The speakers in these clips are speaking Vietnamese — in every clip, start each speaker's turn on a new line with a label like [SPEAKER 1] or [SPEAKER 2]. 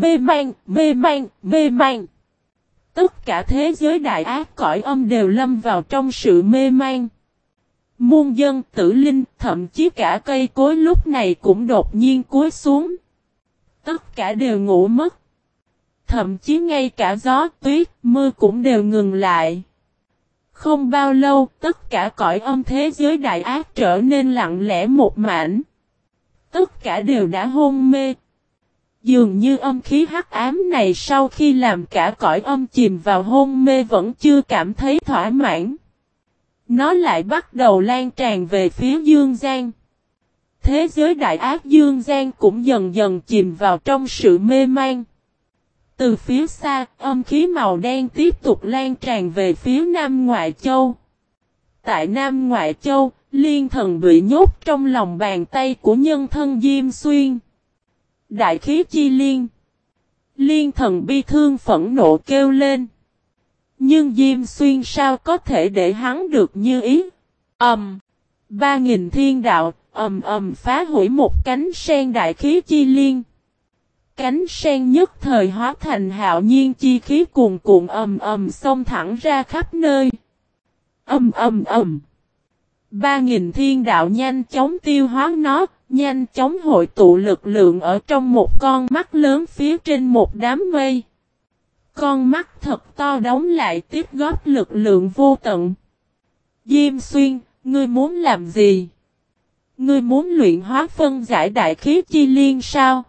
[SPEAKER 1] mê man, mê man, mê man. Tất cả thế giới đại ác cõi âm đều lâm vào trong sự mê man. Muôn dân tử linh, thậm chí cả cây cối lúc này cũng đột nhiên cúi xuống. Tất cả đều ngủ mất. Thậm chí ngay cả gió, tuyết, mưa cũng đều ngừng lại. Không bao lâu, tất cả cõi âm thế giới đại ác trở nên lặng lẽ một mảnh. Tất cả đều đã hôn mê. Dường như âm khí hắc ám này sau khi làm cả cõi âm chìm vào hôn mê vẫn chưa cảm thấy thỏa mãn. Nó lại bắt đầu lan tràn về phía Dương Giang. Thế giới đại ác Dương Giang cũng dần dần chìm vào trong sự mê man. Từ phía xa, âm khí màu đen tiếp tục lan tràn về phía Nam Ngoại Châu. Tại Nam Ngoại Châu, liên thần bị nhốt trong lòng bàn tay của nhân thân Diêm Xuyên. Đại khí chi liên. Liên thần bi thương phẫn nộ kêu lên. Nhưng Diêm Xuyên sao có thể để hắn được như ý? Ẩm. Um, ba nghìn thiên đạo, ầm ầm phá hủy một cánh sen đại khí chi liên. Cánh sen nhất thời hóa thành hạo nhiên chi khí cuồn cuộn ầm ầm xông thẳng ra khắp nơi. Ầm ầm ầm. Ba nghìn thiên đạo nhanh chóng tiêu hóa nó, nhanh chóng hội tụ lực lượng ở trong một con mắt lớn phía trên một đám mây. Con mắt thật to đóng lại tiếp góp lực lượng vô tận. Diêm xuyên, ngươi muốn làm gì? Ngươi muốn luyện hóa phân giải đại khí chi liên sao?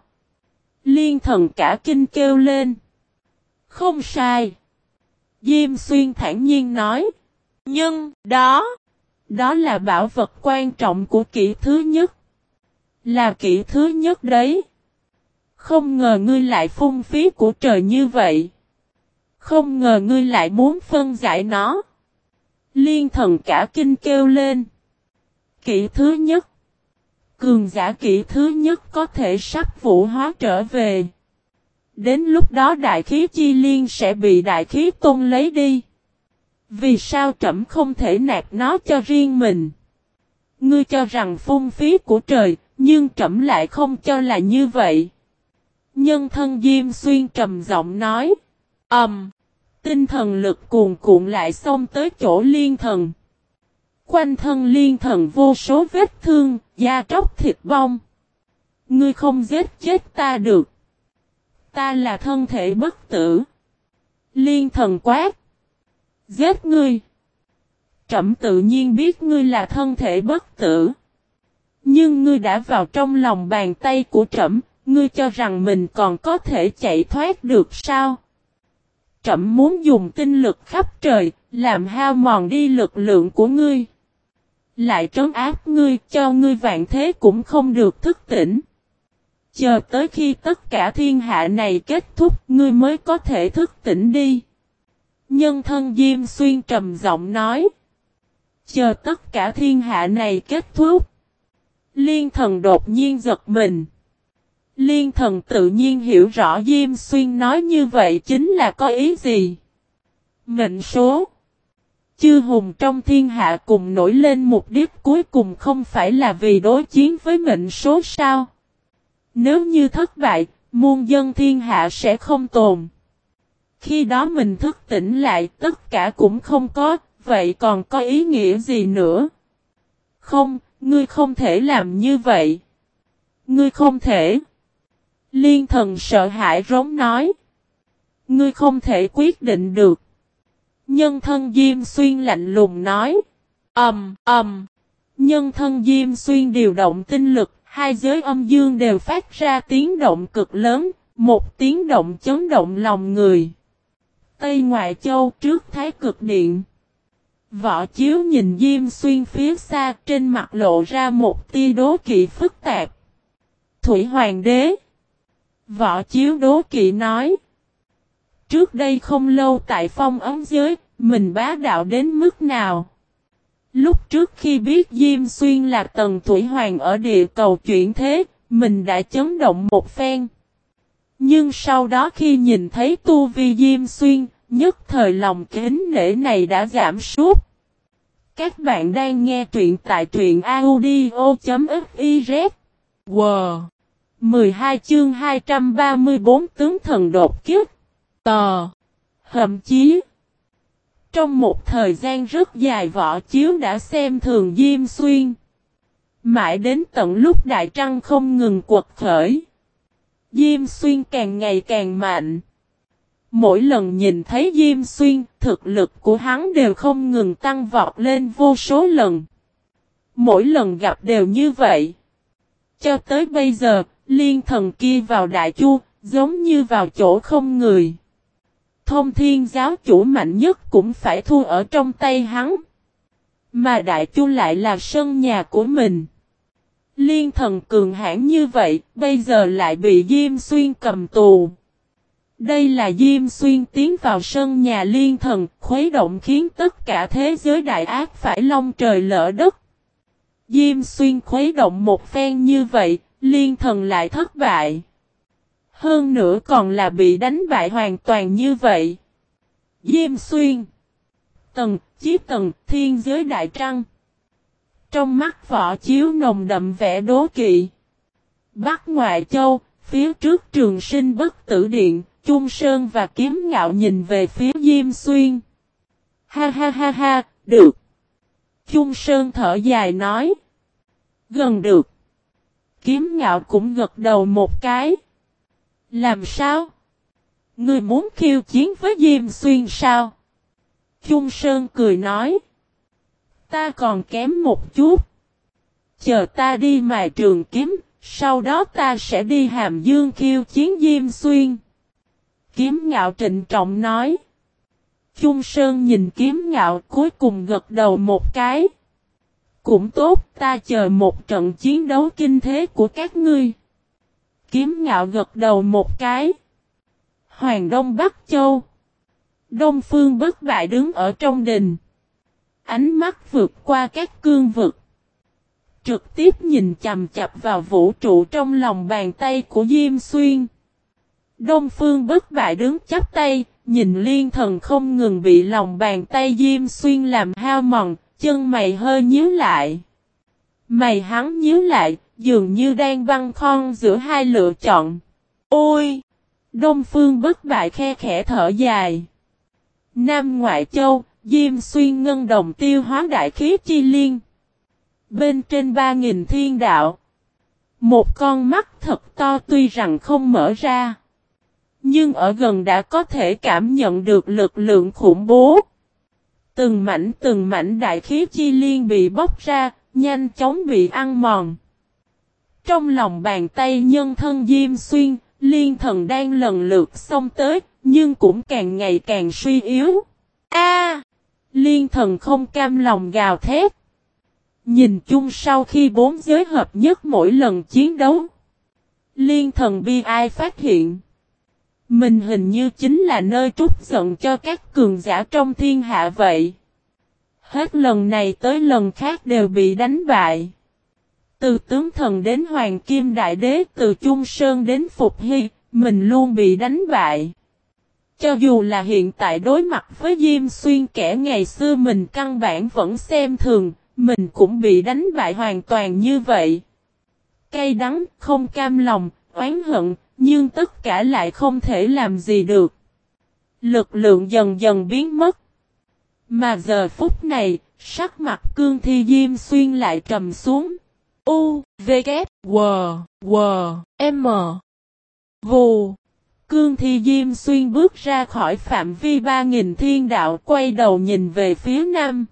[SPEAKER 1] Liên thần cả kinh kêu lên. Không sai. Diêm xuyên thản nhiên nói. Nhưng, đó, đó là bảo vật quan trọng của kỹ thứ nhất. Là kỹ thứ nhất đấy. Không ngờ ngươi lại phung phí của trời như vậy. Không ngờ ngươi lại muốn phân giải nó. Liên thần cả kinh kêu lên. Kỹ thứ nhất. Cường giả kỹ thứ nhất có thể sắp vũ hóa trở về. Đến lúc đó đại khí chi liên sẽ bị đại khí tôn lấy đi. Vì sao trẫm không thể nạp nó cho riêng mình? Ngươi cho rằng phung phí của trời, nhưng trẫm lại không cho là như vậy. Nhân thân Diêm Xuyên trầm giọng nói. Ẩm. Um, tinh thần lực cuồn cuộn lại xông tới chỗ liên thần. Quanh thân liên thần vô số vết thương, da tróc thịt bong. Ngươi không giết chết ta được. Ta là thân thể bất tử. Liên thần quát. Giết ngươi. Trẩm tự nhiên biết ngươi là thân thể bất tử. Nhưng ngươi đã vào trong lòng bàn tay của trẩm, ngươi cho rằng mình còn có thể chạy thoát được sao? Trẩm muốn dùng tinh lực khắp trời, làm hao mòn đi lực lượng của ngươi. Lại trấn áp ngươi cho ngươi vạn thế cũng không được thức tỉnh. Chờ tới khi tất cả thiên hạ này kết thúc ngươi mới có thể thức tỉnh đi. Nhân thân Diêm Xuyên trầm giọng nói. Chờ tất cả thiên hạ này kết thúc. Liên thần đột nhiên giật mình. Liên thần tự nhiên hiểu rõ Diêm Xuyên nói như vậy chính là có ý gì. Mệnh số. Chư hùng trong thiên hạ cùng nổi lên mục đích cuối cùng không phải là vì đối chiến với mệnh số sao. Nếu như thất bại, muôn dân thiên hạ sẽ không tồn. Khi đó mình thức tỉnh lại tất cả cũng không có, vậy còn có ý nghĩa gì nữa? Không, ngươi không thể làm như vậy. Ngươi không thể. Liên thần sợ hãi rống nói. Ngươi không thể quyết định được. Nhân thân Diêm Xuyên lạnh lùng nói. Ẩm, um. Nhân thân Diêm Xuyên điều động tinh lực, hai giới âm dương đều phát ra tiếng động cực lớn, một tiếng động chấn động lòng người. Tây Ngoại Châu trước Thái Cực Điện. Võ Chiếu nhìn Diêm Xuyên phía xa trên mặt lộ ra một tia đố kỵ phức tạp. Thủy Hoàng đế. Võ Chiếu đố kỵ nói. Trước đây không lâu tại phong ấm giới, mình bá đạo đến mức nào? Lúc trước khi biết Diêm Xuyên là tầng Thủy Hoàng ở địa cầu chuyển thế, mình đã chấn động một phen. Nhưng sau đó khi nhìn thấy tu vi Diêm Xuyên, nhất thời lòng kính nể này đã giảm sút. Các bạn đang nghe truyện tại truyện audio.fiz. Wow! 12 chương 234 tướng thần đột kiếp. Tò. Hậm chí. Trong một thời gian rất dài võ chiếu đã xem thường Diêm Xuyên. Mãi đến tận lúc Đại Trăng không ngừng quật khởi. Diêm Xuyên càng ngày càng mạnh. Mỗi lần nhìn thấy Diêm Xuyên, thực lực của hắn đều không ngừng tăng vọt lên vô số lần. Mỗi lần gặp đều như vậy. Cho tới bây giờ, liên thần kia vào đại chu, giống như vào chỗ không người. Thông thiên giáo chủ mạnh nhất cũng phải thua ở trong tay hắn. Mà đại chu lại là sân nhà của mình. Liên thần cường hãn như vậy, bây giờ lại bị Diêm Xuyên cầm tù. Đây là Diêm Xuyên tiến vào sân nhà liên thần, khuấy động khiến tất cả thế giới đại ác phải long trời lỡ đất. Diêm Xuyên khuấy động một phen như vậy, liên thần lại thất bại. Hơn nữa còn là bị đánh bại hoàn toàn như vậy. Diêm Xuyên Tần, Chí Tần, Thiên Giới Đại Trăng Trong mắt võ chiếu nồng đậm vẻ đố kỵ. Bắc Ngoại Châu, phía trước trường sinh bất tử điện, Trung Sơn và Kiếm Ngạo nhìn về phía Diêm Xuyên. Ha ha ha ha, được. Trung Sơn thở dài nói. Gần được. Kiếm Ngạo cũng gật đầu một cái. Làm sao? Ngươi muốn khiêu chiến với Diêm Xuyên sao? Trung Sơn cười nói. Ta còn kém một chút. Chờ ta đi mài trường kiếm, sau đó ta sẽ đi Hàm Dương khiêu chiến Diêm Xuyên. Kiếm ngạo trịnh trọng nói. Trung Sơn nhìn kiếm ngạo cuối cùng gật đầu một cái. Cũng tốt, ta chờ một trận chiến đấu kinh thế của các ngươi. Kiếm ngạo gật đầu một cái. Hoàng Đông Bắc Châu. Đông Phương bất bại đứng ở trong đình. Ánh mắt vượt qua các cương vực. Trực tiếp nhìn chầm chập vào vũ trụ trong lòng bàn tay của Diêm Xuyên. Đông Phương bất bại đứng chắp tay, nhìn liên thần không ngừng bị lòng bàn tay Diêm Xuyên làm hao mòn, chân mày hơi nhíu lại. Mày hắn nhíu lại, dường như đang băng khon giữa hai lựa chọn. Ôi! Đông Phương bất bại khe khẽ thở dài. Nam Ngoại Châu, Diêm Xuyên ngân đồng tiêu hóa đại khí chi liên. Bên trên ba nghìn thiên đạo. Một con mắt thật to tuy rằng không mở ra. Nhưng ở gần đã có thể cảm nhận được lực lượng khủng bố. Từng mảnh từng mảnh đại khí chi liên bị bóc ra, nhanh chóng bị ăn mòn. Trong lòng bàn tay nhân thân Diêm Xuyên, liên thần đang lần lượt xông tới, nhưng cũng càng ngày càng suy yếu. A! liên thần không cam lòng gào thét. Nhìn chung sau khi bốn giới hợp nhất mỗi lần chiến đấu. Liên thần bi ai phát hiện. Mình hình như chính là nơi trút giận cho các cường giả trong thiên hạ vậy. Hết lần này tới lần khác đều bị đánh bại. Từ tướng thần đến Hoàng Kim Đại Đế, từ Trung Sơn đến Phục Hy, mình luôn bị đánh bại. Cho dù là hiện tại đối mặt với Diêm Xuyên kẻ ngày xưa mình căn bản vẫn xem thường, mình cũng bị đánh bại hoàn toàn như vậy. Cây đắng, không cam lòng, oán hận, nhưng tất cả lại không thể làm gì được. Lực lượng dần dần biến mất. Mà giờ phút này, sắc mặt cương thi diêm xuyên lại trầm xuống. U, V, K, W, W, M. Vù. Cương thi diêm xuyên bước ra khỏi phạm vi ba nghìn thiên đạo quay đầu nhìn về phía nam.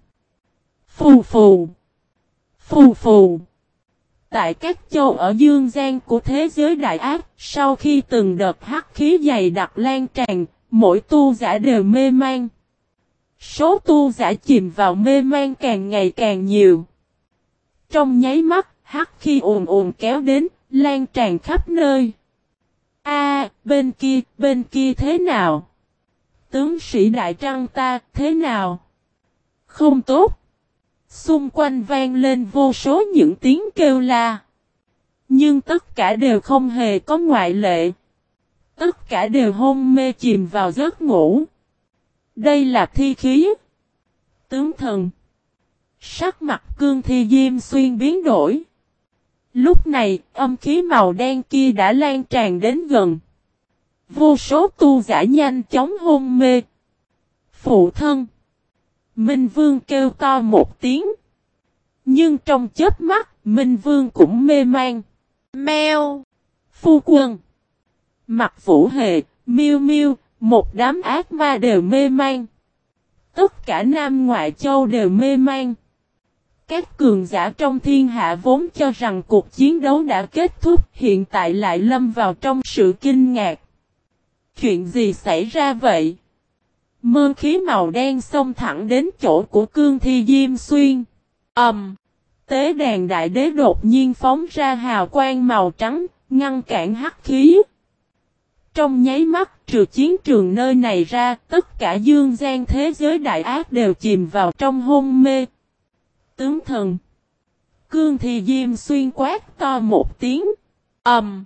[SPEAKER 1] Phù phù. Phù phù. Tại các châu ở dương gian của thế giới đại ác, sau khi từng đợt hắc khí dày đặc lan tràn, mỗi tu giả đều mê man. Số tu giả chìm vào mê man càng ngày càng nhiều. Trong nháy mắt, hắc khí ồn ồn kéo đến, lan tràn khắp nơi. A, bên kia, bên kia thế nào? Tướng sĩ đại trăng ta, thế nào? Không tốt. Xung quanh vang lên vô số những tiếng kêu la. Nhưng tất cả đều không hề có ngoại lệ. Tất cả đều hôn mê chìm vào giấc ngủ. Đây là thi khí. Tướng thần. Sắc mặt cương thi diêm xuyên biến đổi. Lúc này, âm khí màu đen kia đã lan tràn đến gần. Vô số tu giả nhanh chóng hôn mê. Phụ thân. Minh Vương kêu to một tiếng. Nhưng trong chớp mắt, Minh Vương cũng mê man. Mèo. Phu quân. Mặt vũ hề, miêu miêu, một đám ác ma đều mê man. Tất cả Nam Ngoại Châu đều mê man. Các cường giả trong thiên hạ vốn cho rằng cuộc chiến đấu đã kết thúc hiện tại lại lâm vào trong sự kinh ngạc. Chuyện gì xảy ra vậy? Mơ khí màu đen xông thẳng đến chỗ của cương thi Diêm Xuyên. Ẩm! Um, tế đàn đại đế đột nhiên phóng ra hào quang màu trắng, ngăn cản hắc khí. Trong nháy mắt trừ chiến trường nơi này ra, tất cả dương gian thế giới đại ác đều chìm vào trong hôn mê. Tướng thần Cương thi diêm xuyên quát to một tiếng. Ẩm! Um,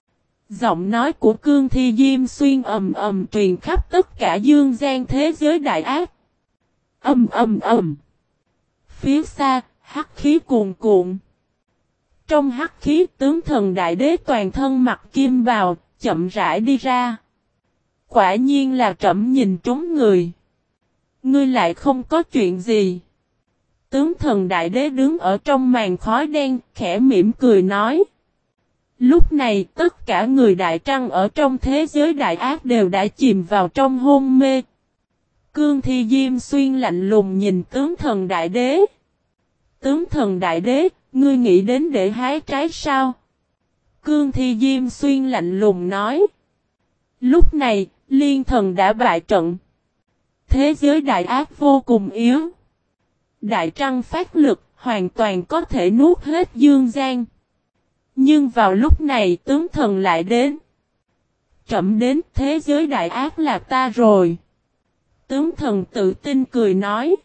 [SPEAKER 1] Giọng nói của cương thi diêm xuyên ầm ầm truyền khắp tất cả dương gian thế giới đại ác. Âm ầm ầm. Phía xa, hắc khí cuồn cuộn. Trong hắc khí tướng thần đại đế toàn thân mặc kim bào, chậm rãi đi ra. Quả nhiên là trẫm nhìn trúng người. Ngươi lại không có chuyện gì. Tướng thần đại đế đứng ở trong màn khói đen, khẽ mỉm cười nói. Lúc này tất cả người đại trăng ở trong thế giới đại ác đều đã chìm vào trong hôn mê. Cương thi diêm xuyên lạnh lùng nhìn tướng thần đại đế. Tướng thần đại đế, ngươi nghĩ đến để hái trái sao? Cương thi diêm xuyên lạnh lùng nói. Lúc này, liên thần đã bại trận. Thế giới đại ác vô cùng yếu. Đại trăng phát lực, hoàn toàn có thể nuốt hết dương gian. Nhưng vào lúc này tướng thần lại đến. Chậm đến thế giới đại ác là ta rồi. Tướng thần tự tin cười nói.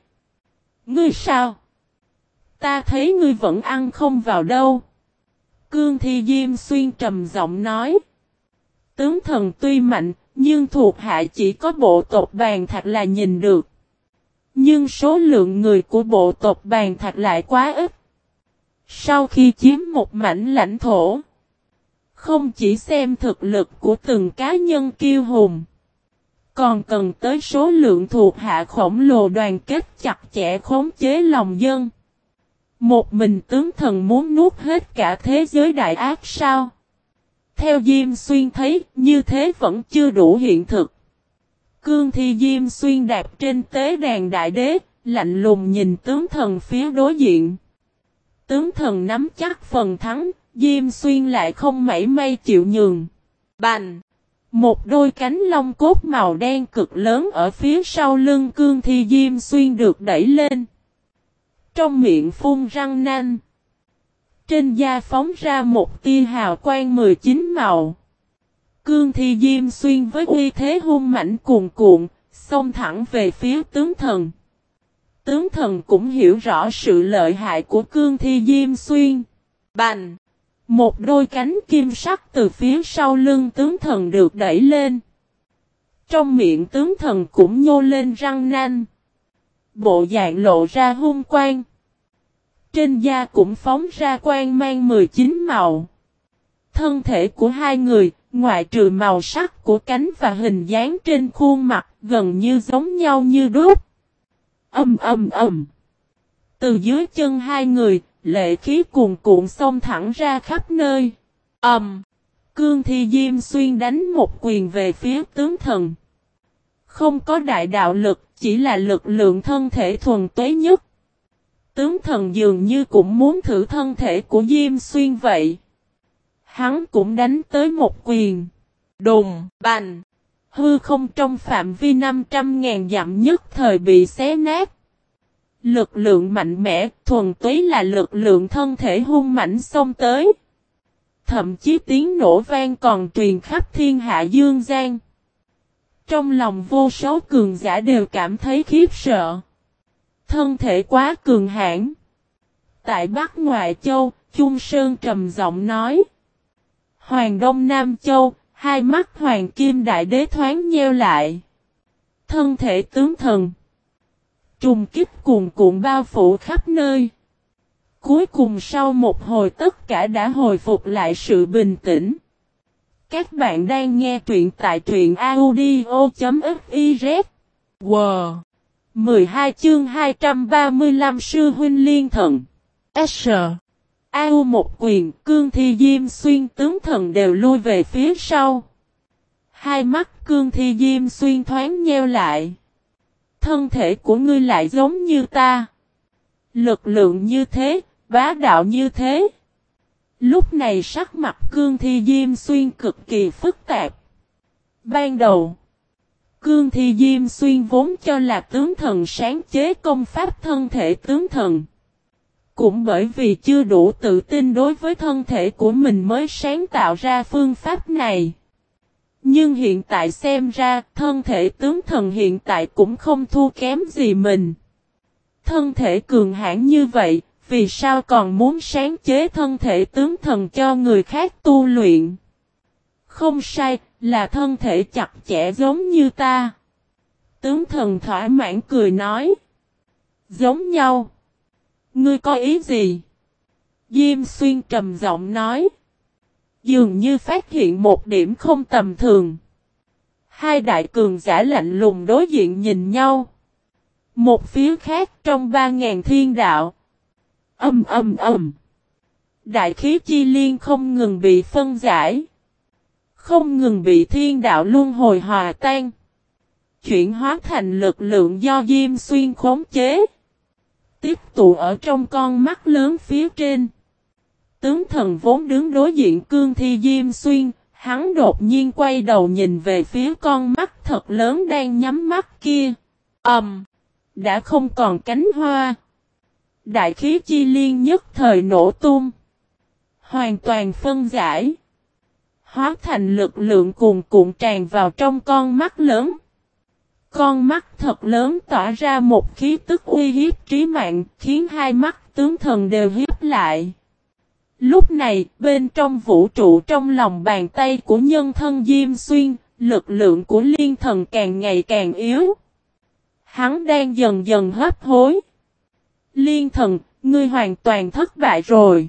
[SPEAKER 1] Ngươi sao? Ta thấy ngươi vẫn ăn không vào đâu. Cương Thi Diêm Xuyên trầm giọng nói. Tướng thần tuy mạnh, nhưng thuộc hạ chỉ có bộ tộc bàn thạch là nhìn được. Nhưng số lượng người của bộ tộc bàn thạch lại quá ít. Sau khi chiếm một mảnh lãnh thổ, không chỉ xem thực lực của từng cá nhân kiêu hùng, còn cần tới số lượng thuộc hạ khổng lồ đoàn kết chặt chẽ khống chế lòng dân. Một mình tướng thần muốn nuốt hết cả thế giới đại ác sao? Theo Diêm Xuyên thấy, như thế vẫn chưa đủ hiện thực. Cương thi Diêm Xuyên đạp trên tế đàn đại đế, lạnh lùng nhìn tướng thần phía đối diện. Tướng thần nắm chắc phần thắng, Diêm Xuyên lại không mảy may chịu nhường. Bành! Một đôi cánh lông cốt màu đen cực lớn ở phía sau lưng cương thi Diêm Xuyên được đẩy lên. Trong miệng phun răng nanh. Trên da phóng ra một tia hào quang 19 màu. Cương thi Diêm Xuyên với uy thế hung mảnh cuồn cuộn, xông thẳng về phía tướng thần tướng thần cũng hiểu rõ sự lợi hại của cương thi diêm xuyên. Bành! Một đôi cánh kim sắc từ phía sau lưng tướng thần được đẩy lên. Trong miệng tướng thần cũng nhô lên răng nanh. Bộ dạng lộ ra hung quang. Trên da cũng phóng ra quang mang 19 màu. Thân thể của hai người, ngoại trừ màu sắc của cánh và hình dáng trên khuôn mặt, gần như giống nhau như đúc. Âm âm âm. Từ dưới chân hai người, lệ khí cuồn cuộn xông thẳng ra khắp nơi. Âm. Cương Thi Diêm Xuyên đánh một quyền về phía tướng thần. Không có đại đạo lực, chỉ là lực lượng thân thể thuần tuế nhất. Tướng thần dường như cũng muốn thử thân thể của Diêm Xuyên vậy. Hắn cũng đánh tới một quyền. Đùng, bành hư không trong phạm vi 500.000 dặm nhất thời bị xé nát. Lực lượng mạnh mẽ, thuần túy là lực lượng thân thể hung mạnh xông tới. Thậm chí tiếng nổ vang còn truyền khắp thiên hạ dương gian. Trong lòng vô số cường giả đều cảm thấy khiếp sợ. Thân thể quá cường hãn. Tại Bắc Ngoại Châu, Trung Sơn trầm giọng nói. Hoàng Đông Nam Châu, Hai mắt hoàng kim đại đế thoáng nheo lại. Thân thể tướng thần. Trùng kích cuồn cuộn bao phủ khắp nơi. Cuối cùng sau một hồi tất cả đã hồi phục lại sự bình tĩnh. Các bạn đang nghe truyện tại truyện audio.fiz. Wow! 12 chương 235 Sư Huynh Liên Thần S. Ao một quyền, cương thi diêm xuyên tướng thần đều lui về phía sau. Hai mắt cương thi diêm xuyên thoáng nheo lại. Thân thể của ngươi lại giống như ta. Lực lượng như thế, bá đạo như thế. Lúc này sắc mặt cương thi diêm xuyên cực kỳ phức tạp. Ban đầu, cương thi diêm xuyên vốn cho là tướng thần sáng chế công pháp thân thể tướng thần. Cũng bởi vì chưa đủ tự tin đối với thân thể của mình mới sáng tạo ra phương pháp này. Nhưng hiện tại xem ra thân thể tướng thần hiện tại cũng không thua kém gì mình. Thân thể cường hãn như vậy, vì sao còn muốn sáng chế thân thể tướng thần cho người khác tu luyện? Không sai, là thân thể chặt chẽ giống như ta. Tướng thần thỏa mãn cười nói. Giống nhau. Ngươi có ý gì? Diêm xuyên trầm giọng nói. Dường như phát hiện một điểm không tầm thường. Hai đại cường giả lạnh lùng đối diện nhìn nhau. Một phía khác trong ba ngàn thiên đạo. Âm âm âm. Đại khí chi liên không ngừng bị phân giải. Không ngừng bị thiên đạo luân hồi hòa tan. Chuyển hóa thành lực lượng do Diêm Xuyên khống chế. Tiếp tụ ở trong con mắt lớn phía trên. Tướng thần vốn đứng đối diện cương thi Diêm Xuyên. Hắn đột nhiên quay đầu nhìn về phía con mắt thật lớn đang nhắm mắt kia. Ẩm. Um, đã không còn cánh hoa. Đại khí chi liên nhất thời nổ tung. Hoàn toàn phân giải. Hóa thành lực lượng cuồn cuộn tràn vào trong con mắt lớn. Con mắt thật lớn tỏa ra một khí tức uy hiếp trí mạng, khiến hai mắt tướng thần đều hiếp lại. Lúc này, bên trong vũ trụ trong lòng bàn tay của nhân thân Diêm Xuyên, lực lượng của liên thần càng ngày càng yếu. Hắn đang dần dần hấp hối. Liên thần, ngươi hoàn toàn thất bại rồi.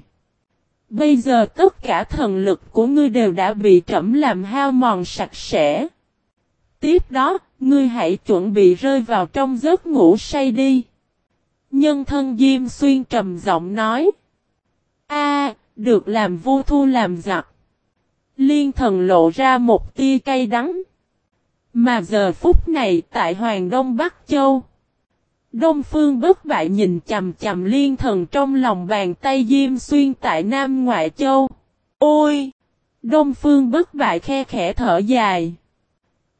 [SPEAKER 1] Bây giờ tất cả thần lực của ngươi đều đã bị trẫm làm hao mòn sạch sẽ. Tiếp đó, ngươi hãy chuẩn bị rơi vào trong giấc ngủ say đi. Nhân thân Diêm Xuyên trầm giọng nói. A, được làm vô thu làm giặc. Liên thần lộ ra một tia cay đắng. Mà giờ phút này tại Hoàng Đông Bắc Châu. Đông Phương bất bại nhìn chầm chầm liên thần trong lòng bàn tay Diêm Xuyên tại Nam Ngoại Châu. Ôi! Đông Phương bất bại khe khẽ thở dài.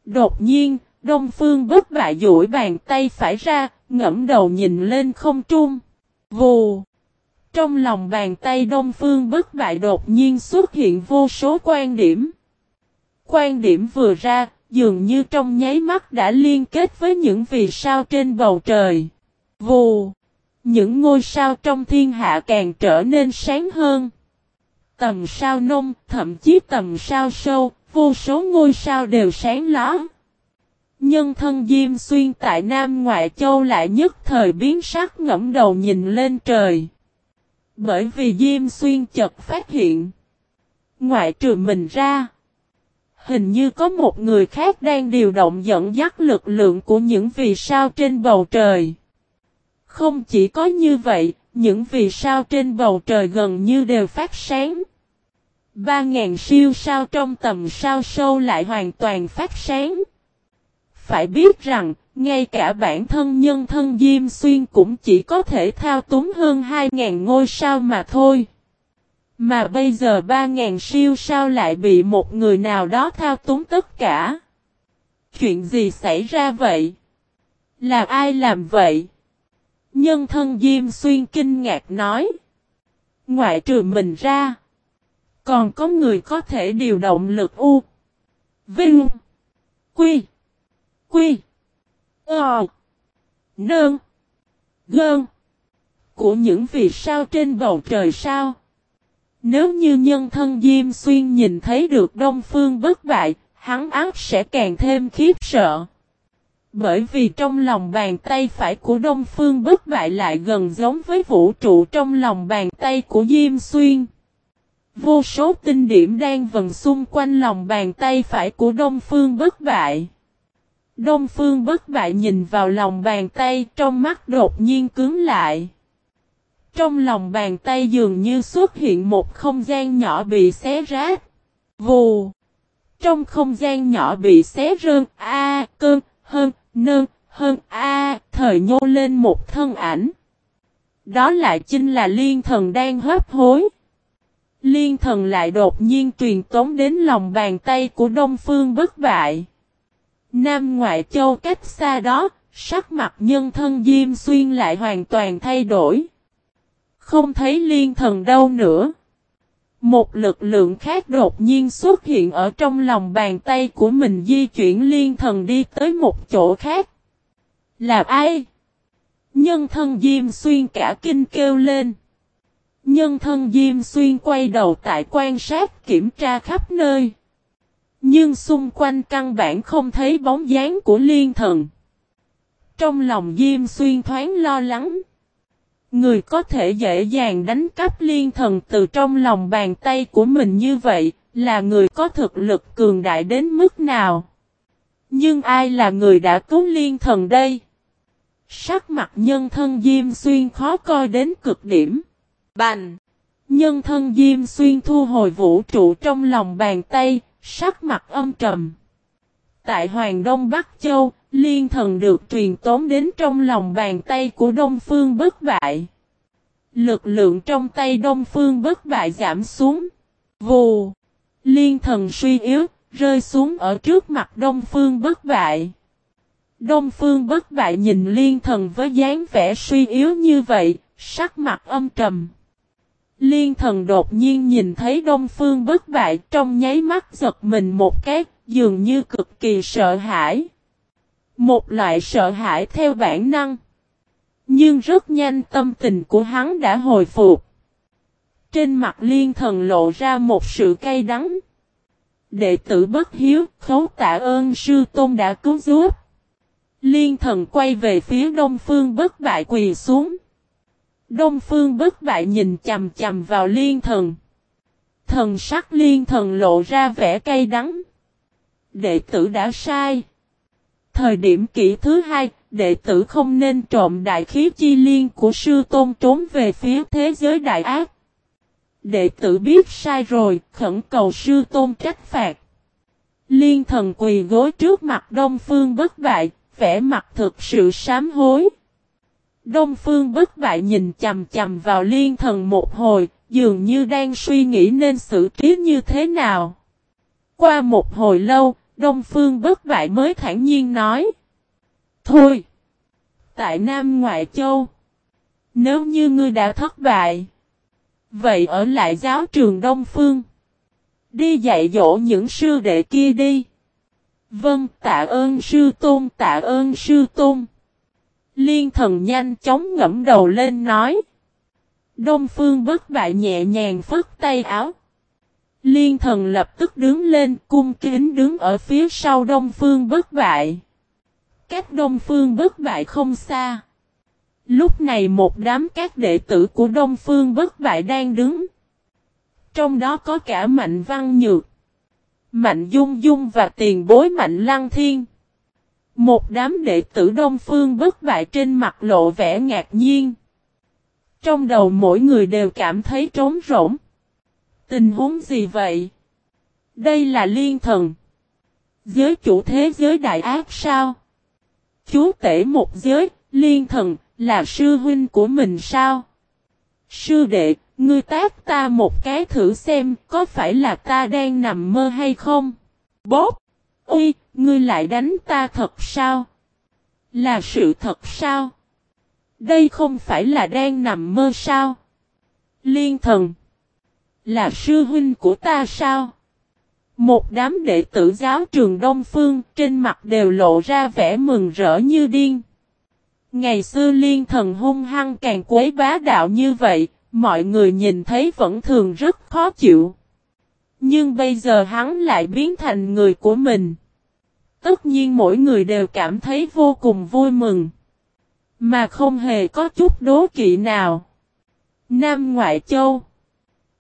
[SPEAKER 1] Đột nhiên, Đông Phương bất bại duỗi bàn tay phải ra, ngẫm đầu nhìn lên không trung. Vù! Trong lòng bàn tay Đông Phương bất bại đột nhiên xuất hiện vô số quan điểm. Quan điểm vừa ra, dường như trong nháy mắt đã liên kết với những vì sao trên bầu trời. Vù! Những ngôi sao trong thiên hạ càng trở nên sáng hơn. Tầm sao nông, thậm chí tầm sao sâu, vô số ngôi sao đều sáng ló. Nhân thân Diêm Xuyên tại Nam Ngoại Châu lại nhất thời biến sắc ngẫm đầu nhìn lên trời. Bởi vì Diêm Xuyên chợt phát hiện. Ngoại trừ mình ra. Hình như có một người khác đang điều động dẫn dắt lực lượng của những vì sao trên bầu trời. Không chỉ có như vậy, những vì sao trên bầu trời gần như đều phát sáng. Ba ngàn siêu sao trong tầm sao sâu lại hoàn toàn phát sáng. Phải biết rằng, ngay cả bản thân nhân thân Diêm Xuyên cũng chỉ có thể thao túng hơn 2.000 ngôi sao mà thôi. Mà bây giờ 3.000 siêu sao lại bị một người nào đó thao túng tất cả. Chuyện gì xảy ra vậy? Là ai làm vậy? Nhân thân Diêm Xuyên kinh ngạc nói. Ngoại trừ mình ra. Còn có người có thể điều động lực U. Vinh. Quy. Quy quy, Ờ. Nơn. Gơn. Của những vì sao trên bầu trời sao. Nếu như nhân thân Diêm Xuyên nhìn thấy được Đông Phương bất bại, hắn ác sẽ càng thêm khiếp sợ. Bởi vì trong lòng bàn tay phải của Đông Phương bất bại lại gần giống với vũ trụ trong lòng bàn tay của Diêm Xuyên. Vô số tinh điểm đang vần xung quanh lòng bàn tay phải của Đông Phương bất bại. Đông Phương bất bại nhìn vào lòng bàn tay trong mắt đột nhiên cứng lại. Trong lòng bàn tay dường như xuất hiện một không gian nhỏ bị xé rách. Vù! Trong không gian nhỏ bị xé rơn A, cơn, hơn, nơn, hơn A, thời nhô lên một thân ảnh. Đó lại chính là liên thần đang hấp hối. Liên thần lại đột nhiên truyền tống đến lòng bàn tay của Đông Phương bất bại. Nam Ngoại Châu cách xa đó, sắc mặt nhân thân Diêm Xuyên lại hoàn toàn thay đổi. Không thấy liên thần đâu nữa. Một lực lượng khác đột nhiên xuất hiện ở trong lòng bàn tay của mình di chuyển liên thần đi tới một chỗ khác. Là ai? Nhân thân Diêm Xuyên cả kinh kêu lên. Nhân thân Diêm Xuyên quay đầu tại quan sát kiểm tra khắp nơi. Nhưng xung quanh căn bản không thấy bóng dáng của liên thần. Trong lòng Diêm Xuyên thoáng lo lắng. Người có thể dễ dàng đánh cắp liên thần từ trong lòng bàn tay của mình như vậy, là người có thực lực cường đại đến mức nào? Nhưng ai là người đã cứu liên thần đây? Sắc mặt nhân thân Diêm Xuyên khó coi đến cực điểm. Bành! Nhân thân Diêm Xuyên thu hồi vũ trụ trong lòng bàn tay, sắc mặt âm trầm. Tại Hoàng Đông Bắc Châu, liên thần được truyền tốn đến trong lòng bàn tay của Đông Phương bất bại. Lực lượng trong tay Đông Phương bất bại giảm xuống. Vù! Liên thần suy yếu, rơi xuống ở trước mặt Đông Phương bất bại. Đông Phương bất bại nhìn liên thần với dáng vẻ suy yếu như vậy, sắc mặt âm trầm. Liên thần đột nhiên nhìn thấy Đông Phương bất bại trong nháy mắt giật mình một cái, dường như cực kỳ sợ hãi. Một loại sợ hãi theo bản năng. Nhưng rất nhanh tâm tình của hắn đã hồi phục. Trên mặt liên thần lộ ra một sự cay đắng. Đệ tử bất hiếu, khấu tạ ơn sư tôn đã cứu giúp. Liên thần quay về phía đông phương bất bại quỳ xuống. Đông phương bất bại nhìn chầm chầm vào liên thần. Thần sắc liên thần lộ ra vẻ cay đắng. Đệ tử đã sai. Thời điểm kỷ thứ hai, đệ tử không nên trộm đại khí chi liên của sư tôn trốn về phía thế giới đại ác. Đệ tử biết sai rồi, khẩn cầu sư tôn trách phạt. Liên thần quỳ gối trước mặt Đông Phương bất bại, vẻ mặt thực sự sám hối. Đông Phương bất bại nhìn chầm chầm vào liên thần một hồi, dường như đang suy nghĩ nên xử trí như thế nào. Qua một hồi lâu, Đông Phương bất bại mới thản nhiên nói. Thôi! Tại Nam Ngoại Châu. Nếu như ngươi đã thất bại. Vậy ở lại giáo trường Đông Phương. Đi dạy dỗ những sư đệ kia đi. Vâng, tạ ơn sư tôn, tạ ơn sư tôn. Liên thần nhanh chóng ngẫm đầu lên nói. Đông phương bất bại nhẹ nhàng phất tay áo. Liên thần lập tức đứng lên, cung kính đứng ở phía sau đông phương bất bại. Cách đông phương bất bại không xa. Lúc này một đám các đệ tử của đông phương bất bại đang đứng. Trong đó có cả mạnh văn nhược. Mạnh dung dung và tiền bối mạnh lăng thiên. Một đám đệ tử đông phương bất bại trên mặt lộ vẻ ngạc nhiên. Trong đầu mỗi người đều cảm thấy trống rỗng. Tình huống gì vậy? Đây là liên thần. Giới chủ thế giới đại ác sao? Chú tể một giới, liên thần, là sư huynh của mình sao? Sư đệ, ngươi tác ta một cái thử xem có phải là ta đang nằm mơ hay không? Bốp! Ui, ngươi lại đánh ta thật sao? Là sự thật sao? Đây không phải là đang nằm mơ sao? Liên thần! Là sư huynh của ta sao? Một đám đệ tử giáo trường Đông Phương trên mặt đều lộ ra vẻ mừng rỡ như điên. Ngày xưa liên thần hung hăng càng quấy bá đạo như vậy, mọi người nhìn thấy vẫn thường rất khó chịu. Nhưng bây giờ hắn lại biến thành người của mình. Tất nhiên mỗi người đều cảm thấy vô cùng vui mừng. Mà không hề có chút đố kỵ nào. Nam Ngoại Châu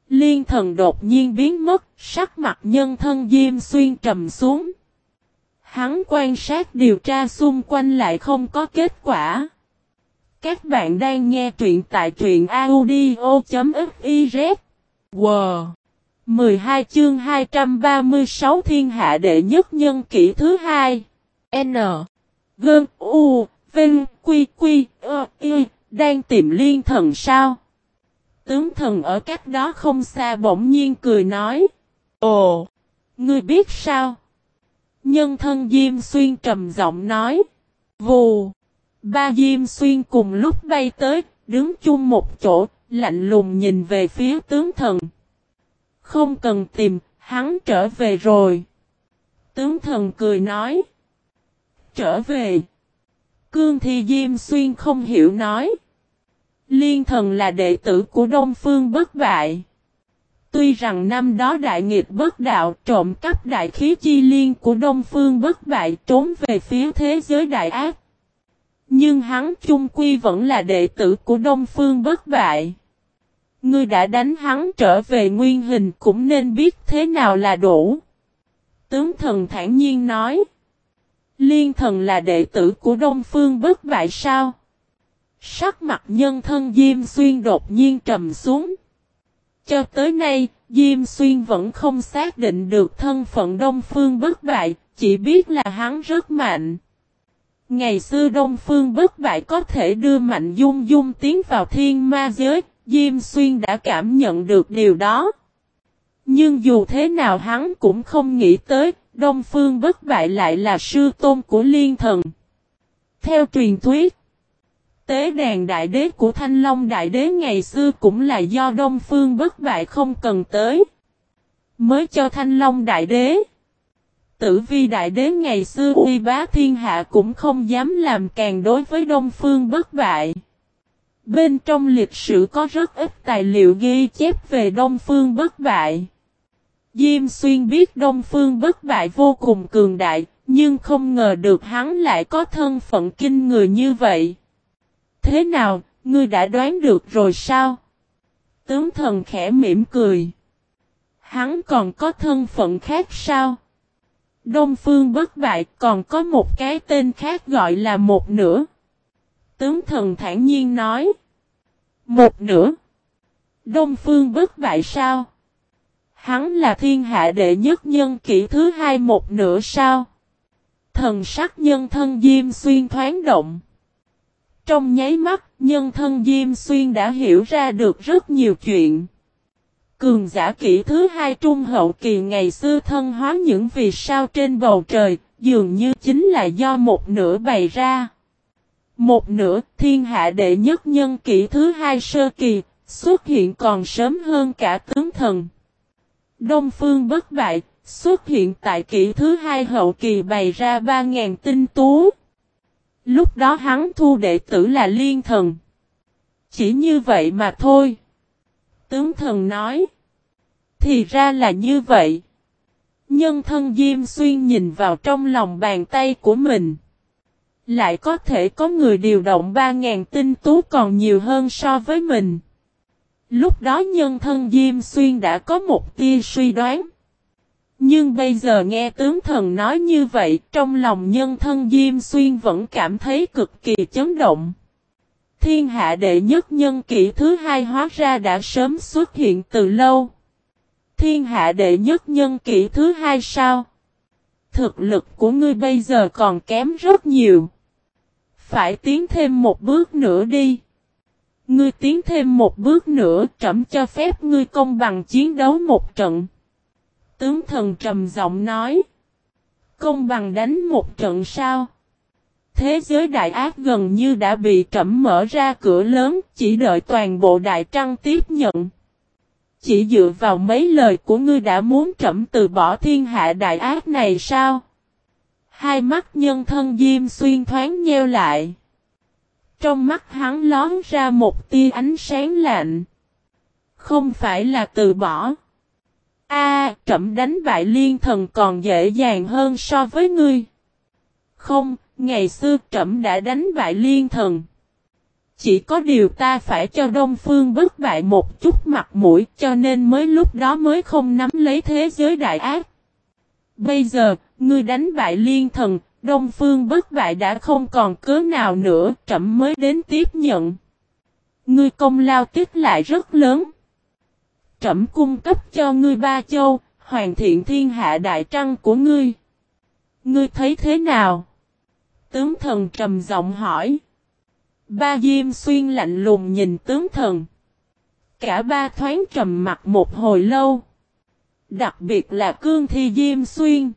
[SPEAKER 1] Liên thần đột nhiên biến mất, sắc mặt nhân thân Diêm Xuyên trầm xuống. Hắn quan sát điều tra xung quanh lại không có kết quả. Các bạn đang nghe truyện tại truyện audio.fiz. Wow! 12 chương 236 thiên hạ đệ nhất nhân kỷ thứ hai. N. Gơn U. Vinh. Quy. Quy. Ơ. Y. Đang tìm liên thần sao? Tướng thần ở cách đó không xa bỗng nhiên cười nói. Ồ! Ngươi biết sao? Nhân thân Diêm Xuyên trầm giọng nói. Vù! Ba Diêm Xuyên cùng lúc bay tới, đứng chung một chỗ, lạnh lùng nhìn về phía tướng thần. Không cần tìm, hắn trở về rồi. Tướng thần cười nói. Trở về. Cương Thi Diêm Xuyên không hiểu nói. Liên thần là đệ tử của Đông Phương bất bại. Tuy rằng năm đó đại nghịch bất đạo trộm cắp đại khí chi liên của Đông Phương bất bại trốn về phía thế giới đại ác. Nhưng hắn chung quy vẫn là đệ tử của Đông Phương bất bại. Ngươi đã đánh hắn trở về nguyên hình cũng nên biết thế nào là đủ. Tướng thần thản nhiên nói. Liên thần là đệ tử của Đông Phương bất bại sao? Sắc mặt nhân thân Diêm Xuyên đột nhiên trầm xuống. Cho tới nay, Diêm Xuyên vẫn không xác định được thân phận Đông Phương bất bại, chỉ biết là hắn rất mạnh. Ngày xưa Đông Phương bất bại có thể đưa Mạnh Dung Dung tiến vào thiên ma giới, Diêm Xuyên đã cảm nhận được điều đó. Nhưng dù thế nào hắn cũng không nghĩ tới, Đông Phương bất bại lại là sư tôn của liên thần. Theo truyền thuyết, tế đàn đại đế của Thanh Long đại đế ngày xưa cũng là do Đông Phương bất bại không cần tới. Mới cho Thanh Long đại đế. Tử vi đại đế ngày xưa uy bá thiên hạ cũng không dám làm càng đối với Đông Phương bất bại. Bên trong lịch sử có rất ít tài liệu ghi chép về Đông Phương bất bại. Diêm xuyên biết Đông Phương bất bại vô cùng cường đại, nhưng không ngờ được hắn lại có thân phận kinh người như vậy. Thế nào, ngươi đã đoán được rồi sao? Tướng thần khẽ mỉm cười. Hắn còn có thân phận khác sao? Đông Phương bất bại còn có một cái tên khác gọi là một nửa. Tướng thần thản nhiên nói. Một nửa. Đông Phương bất bại sao? Hắn là thiên hạ đệ nhất nhân kỷ thứ hai một nửa sao? Thần sắc nhân thân Diêm Xuyên thoáng động. Trong nháy mắt, nhân thân Diêm Xuyên đã hiểu ra được rất nhiều chuyện. Cường giả kỹ thứ hai trung hậu kỳ ngày xưa thân hóa những vì sao trên bầu trời, dường như chính là do một nửa bày ra. Một nửa thiên hạ đệ nhất nhân kỷ thứ hai sơ kỳ, xuất hiện còn sớm hơn cả tướng thần. Đông phương bất bại, xuất hiện tại kỷ thứ hai hậu kỳ bày ra 3.000 tinh tú. Lúc đó hắn thu đệ tử là liên thần. Chỉ như vậy mà thôi. Tướng thần nói. Thì ra là như vậy. Nhân thân Diêm Xuyên nhìn vào trong lòng bàn tay của mình. Lại có thể có người điều động 3.000 tinh tú còn nhiều hơn so với mình. Lúc đó nhân thân Diêm Xuyên đã có một tia suy đoán. Nhưng bây giờ nghe tướng thần nói như vậy, trong lòng nhân thân Diêm Xuyên vẫn cảm thấy cực kỳ chấn động. Thiên hạ đệ nhất nhân kỷ thứ hai hóa ra đã sớm xuất hiện từ lâu. Thiên hạ đệ nhất nhân kỷ thứ hai sao? Thực lực của ngươi bây giờ còn kém rất nhiều. Phải tiến thêm một bước nữa đi. Ngươi tiến thêm một bước nữa trẫm cho phép ngươi công bằng chiến đấu một trận. Tướng thần trầm giọng nói. Công bằng đánh một trận sao? Thế giới đại ác gần như đã bị trẫm mở ra cửa lớn, chỉ đợi toàn bộ đại trăng tiếp nhận. Chỉ dựa vào mấy lời của ngươi đã muốn trẫm từ bỏ thiên hạ đại ác này sao? Hai mắt nhân thân Diêm Xuyên thoáng nheo lại. Trong mắt hắn lón ra một tia ánh sáng lạnh. Không phải là từ bỏ. A, à, trẫm đánh bại liên thần còn dễ dàng hơn so với ngươi. Không, ngày xưa trẫm đã đánh bại liên thần. Chỉ có điều ta phải cho Đông Phương bất bại một chút mặt mũi cho nên mới lúc đó mới không nắm lấy thế giới đại ác. Bây giờ, ngươi đánh bại liên thần, Đông Phương bất bại đã không còn cớ nào nữa, trẫm mới đến tiếp nhận. Ngươi công lao tiết lại rất lớn. Trẫm cung cấp cho ngươi ba châu, hoàn thiện thiên hạ đại trăng của ngươi. Ngươi thấy thế nào? Tướng thần trầm giọng hỏi. Ba Diêm Xuyên lạnh lùng nhìn tướng thần. Cả ba thoáng trầm mặt một hồi lâu. Đặc biệt là cương thi Diêm Xuyên.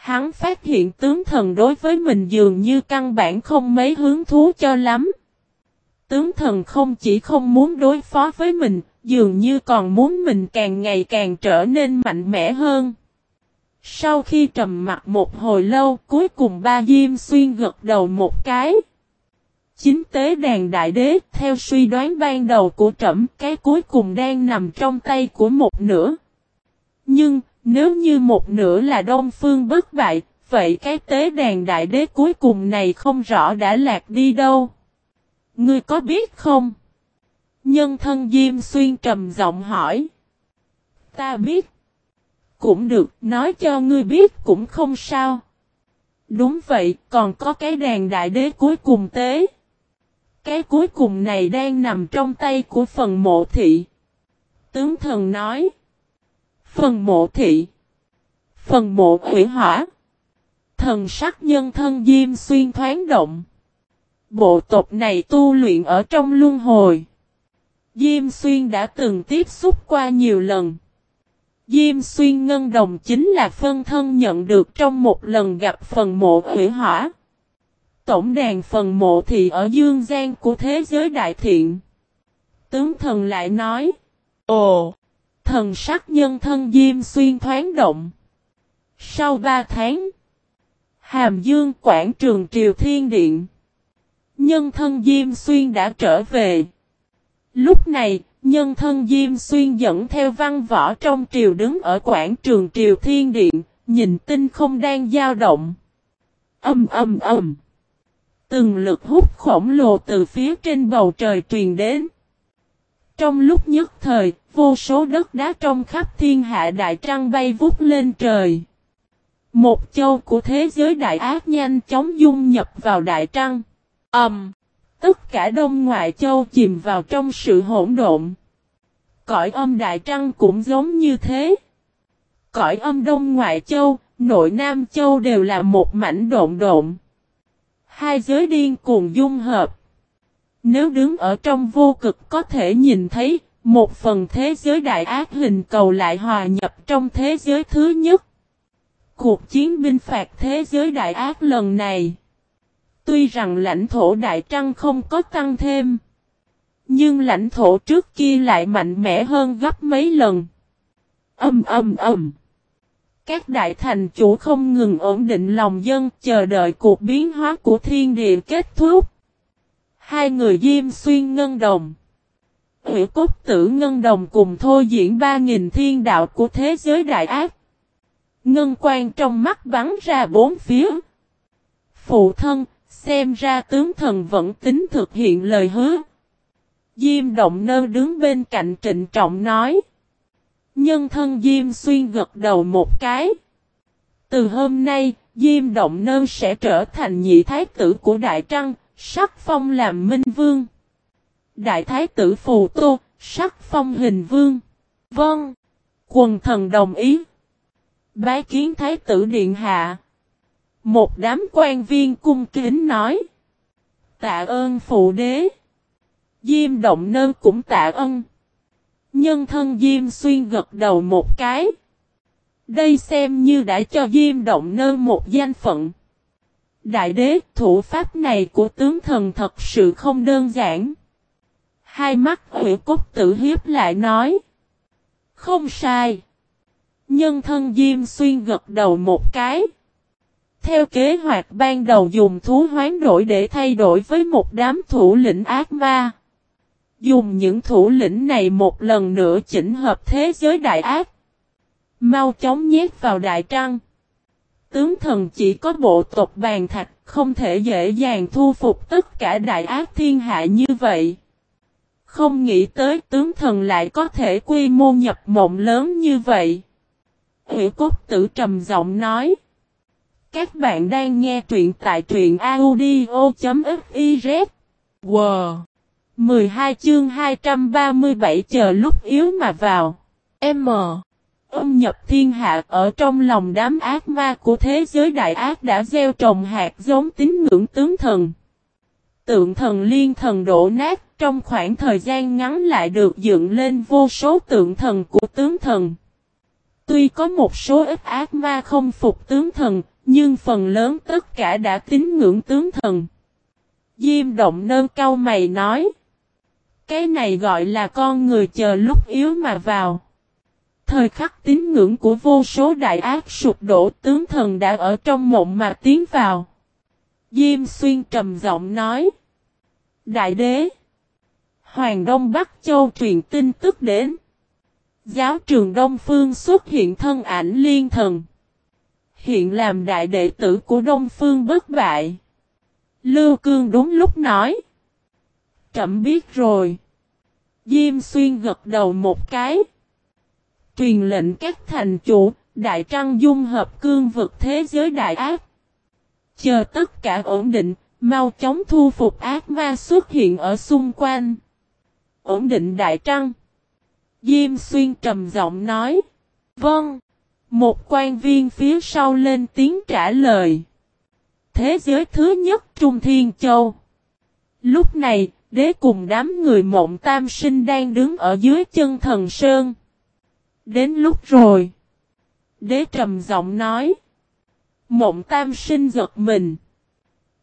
[SPEAKER 1] Hắn phát hiện tướng thần đối với mình dường như căn bản không mấy hứng thú cho lắm. Tướng thần không chỉ không muốn đối phó với mình, dường như còn muốn mình càng ngày càng trở nên mạnh mẽ hơn. Sau khi trầm mặt một hồi lâu, cuối cùng ba Diêm Xuyên gật đầu một cái. Chính tế đàn đại đế, theo suy đoán ban đầu của trẫm, cái cuối cùng đang nằm trong tay của một nửa. Nhưng, nếu như một nửa là Đông Phương bất bại, vậy cái tế đàn đại đế cuối cùng này không rõ đã lạc đi đâu. Ngươi có biết không? Nhân thân Diêm Xuyên trầm giọng hỏi. Ta biết. Cũng được, nói cho ngươi biết cũng không sao. Đúng vậy, còn có cái đàn đại đế cuối cùng tế. Cái cuối cùng này đang nằm trong tay của phần mộ thị. Tướng thần nói. Phần mộ thị. Phần mộ hủy hỏa. Thần sắc nhân thân diêm xuyên thoáng động. Bộ tộc này tu luyện ở trong luân hồi. Diêm xuyên đã từng tiếp xúc qua nhiều lần. Diêm xuyên ngân đồng chính là phân thân nhận được trong một lần gặp phần mộ hủy hỏa. Tổng đàn phần mộ thì ở dương gian của thế giới đại thiện. Tướng thần lại nói. Ồ! Thần sắc nhân thân Diêm xuyên thoáng động. Sau ba tháng. Hàm Dương quảng trường Triều Thiên Điện. Nhân thân Diêm Xuyên đã trở về. Lúc này, nhân thân Diêm Xuyên dẫn theo văn võ trong triều đứng ở quảng trường Triều Thiên Điện, nhìn tinh không đang dao động. Âm âm âm. Từng lực hút khổng lồ từ phía trên bầu trời truyền đến. Trong lúc nhất thời, vô số đất đá trong khắp thiên hạ đại trăng bay vút lên trời. Một châu của thế giới đại ác nhanh chóng dung nhập vào đại trăng. Ẩm. Um, tất cả đông ngoại châu chìm vào trong sự hỗn độn. Cõi âm đại trăng cũng giống như thế. Cõi âm đông ngoại châu, nội nam châu đều là một mảnh độn độn. Hai giới điên cuồng dung hợp. Nếu đứng ở trong vô cực có thể nhìn thấy, một phần thế giới đại ác hình cầu lại hòa nhập trong thế giới thứ nhất. Cuộc chiến binh phạt thế giới đại ác lần này. Tuy rằng lãnh thổ đại trăng không có tăng thêm. Nhưng lãnh thổ trước kia lại mạnh mẽ hơn gấp mấy lần. Âm âm âm. Các đại thành chủ không ngừng ổn định lòng dân, chờ đợi cuộc biến hóa của thiên địa kết thúc. Hai người Diêm Xuyên Ngân Đồng. Hữu cốt tử Ngân Đồng cùng thôi diễn ba nghìn thiên đạo của thế giới đại ác. Ngân quan trong mắt bắn ra bốn phía. Phụ thân, xem ra tướng thần vẫn tính thực hiện lời hứa. Diêm động nơ đứng bên cạnh trịnh trọng nói. Nhân thân Diêm xuyên gật đầu một cái. Từ hôm nay, Diêm động nơ sẽ trở thành nhị thái tử của Đại Trăng, sắc phong làm minh vương. Đại thái tử Phù Tô, sắc phong hình vương. Vâng. Quần thần đồng ý. Bái kiến thái tử điện hạ. Một đám quan viên cung kính nói. Tạ ơn phụ đế. Diêm động nơ cũng tạ ơn. Nhân thân Diêm xuyên gật đầu một cái. Đây xem như đã cho Diêm động nơ một danh phận. Đại đế thủ pháp này của tướng thần thật sự không đơn giản. Hai mắt hủy cốt tử hiếp lại nói. Không sai. Nhân thân Diêm Xuyên gật đầu một cái. Theo kế hoạch ban đầu dùng thú hoán đổi để thay đổi với một đám thủ lĩnh ác ma. Dùng những thủ lĩnh này một lần nữa chỉnh hợp thế giới đại ác. Mau chóng nhét vào đại trăng. tướng thần chỉ có bộ tộc bàn thạch, không thể dễ dàng thu phục tất cả đại ác thiên hạ như vậy. Không nghĩ tới tướng thần lại có thể quy mô nhập mộng lớn như vậy. Hữu cốt tử trầm giọng nói. Các bạn đang nghe truyện tại truyện audio.fiz. Wow! 12 chương 237 chờ lúc yếu mà vào. M. Âm nhập thiên hạ ở trong lòng đám ác ma của thế giới đại ác đã gieo trồng hạt giống tín ngưỡng tướng thần. Tượng thần liên thần đổ nát trong khoảng thời gian ngắn lại được dựng lên vô số tượng thần của tướng thần. Tuy có một số ít ác ma không phục tướng thần, nhưng phần lớn tất cả đã tín ngưỡng tướng thần. Diêm động nơ cao mày nói. Cái này gọi là con người chờ lúc yếu mà vào. Thời khắc tín ngưỡng của vô số đại ác sụp đổ tướng thần đã ở trong mộng mà tiến vào. Diêm xuyên trầm giọng nói. Đại đế. Hoàng Đông Bắc Châu truyền tin tức đến. Giáo trường Đông Phương xuất hiện thân ảnh liên thần. Hiện làm đại đệ tử của Đông Phương bất bại. Lưu Cương đúng lúc nói. Trẩm biết rồi. Diêm xuyên gật đầu một cái. Truyền lệnh các thành chủ, đại trăng dung hợp cương vực thế giới đại ác. Chờ tất cả ổn định, mau chóng thu phục ác ma xuất hiện ở xung quanh. Ổn định đại trăng. Diêm xuyên trầm giọng nói. Vâng. Một quan viên phía sau lên tiếng trả lời. Thế giới thứ nhất Trung Thiên Châu. Lúc này, đế cùng đám người mộng tam sinh đang đứng ở dưới chân thần sơn. Đến lúc rồi. Đế trầm giọng nói. Mộng tam sinh giật mình.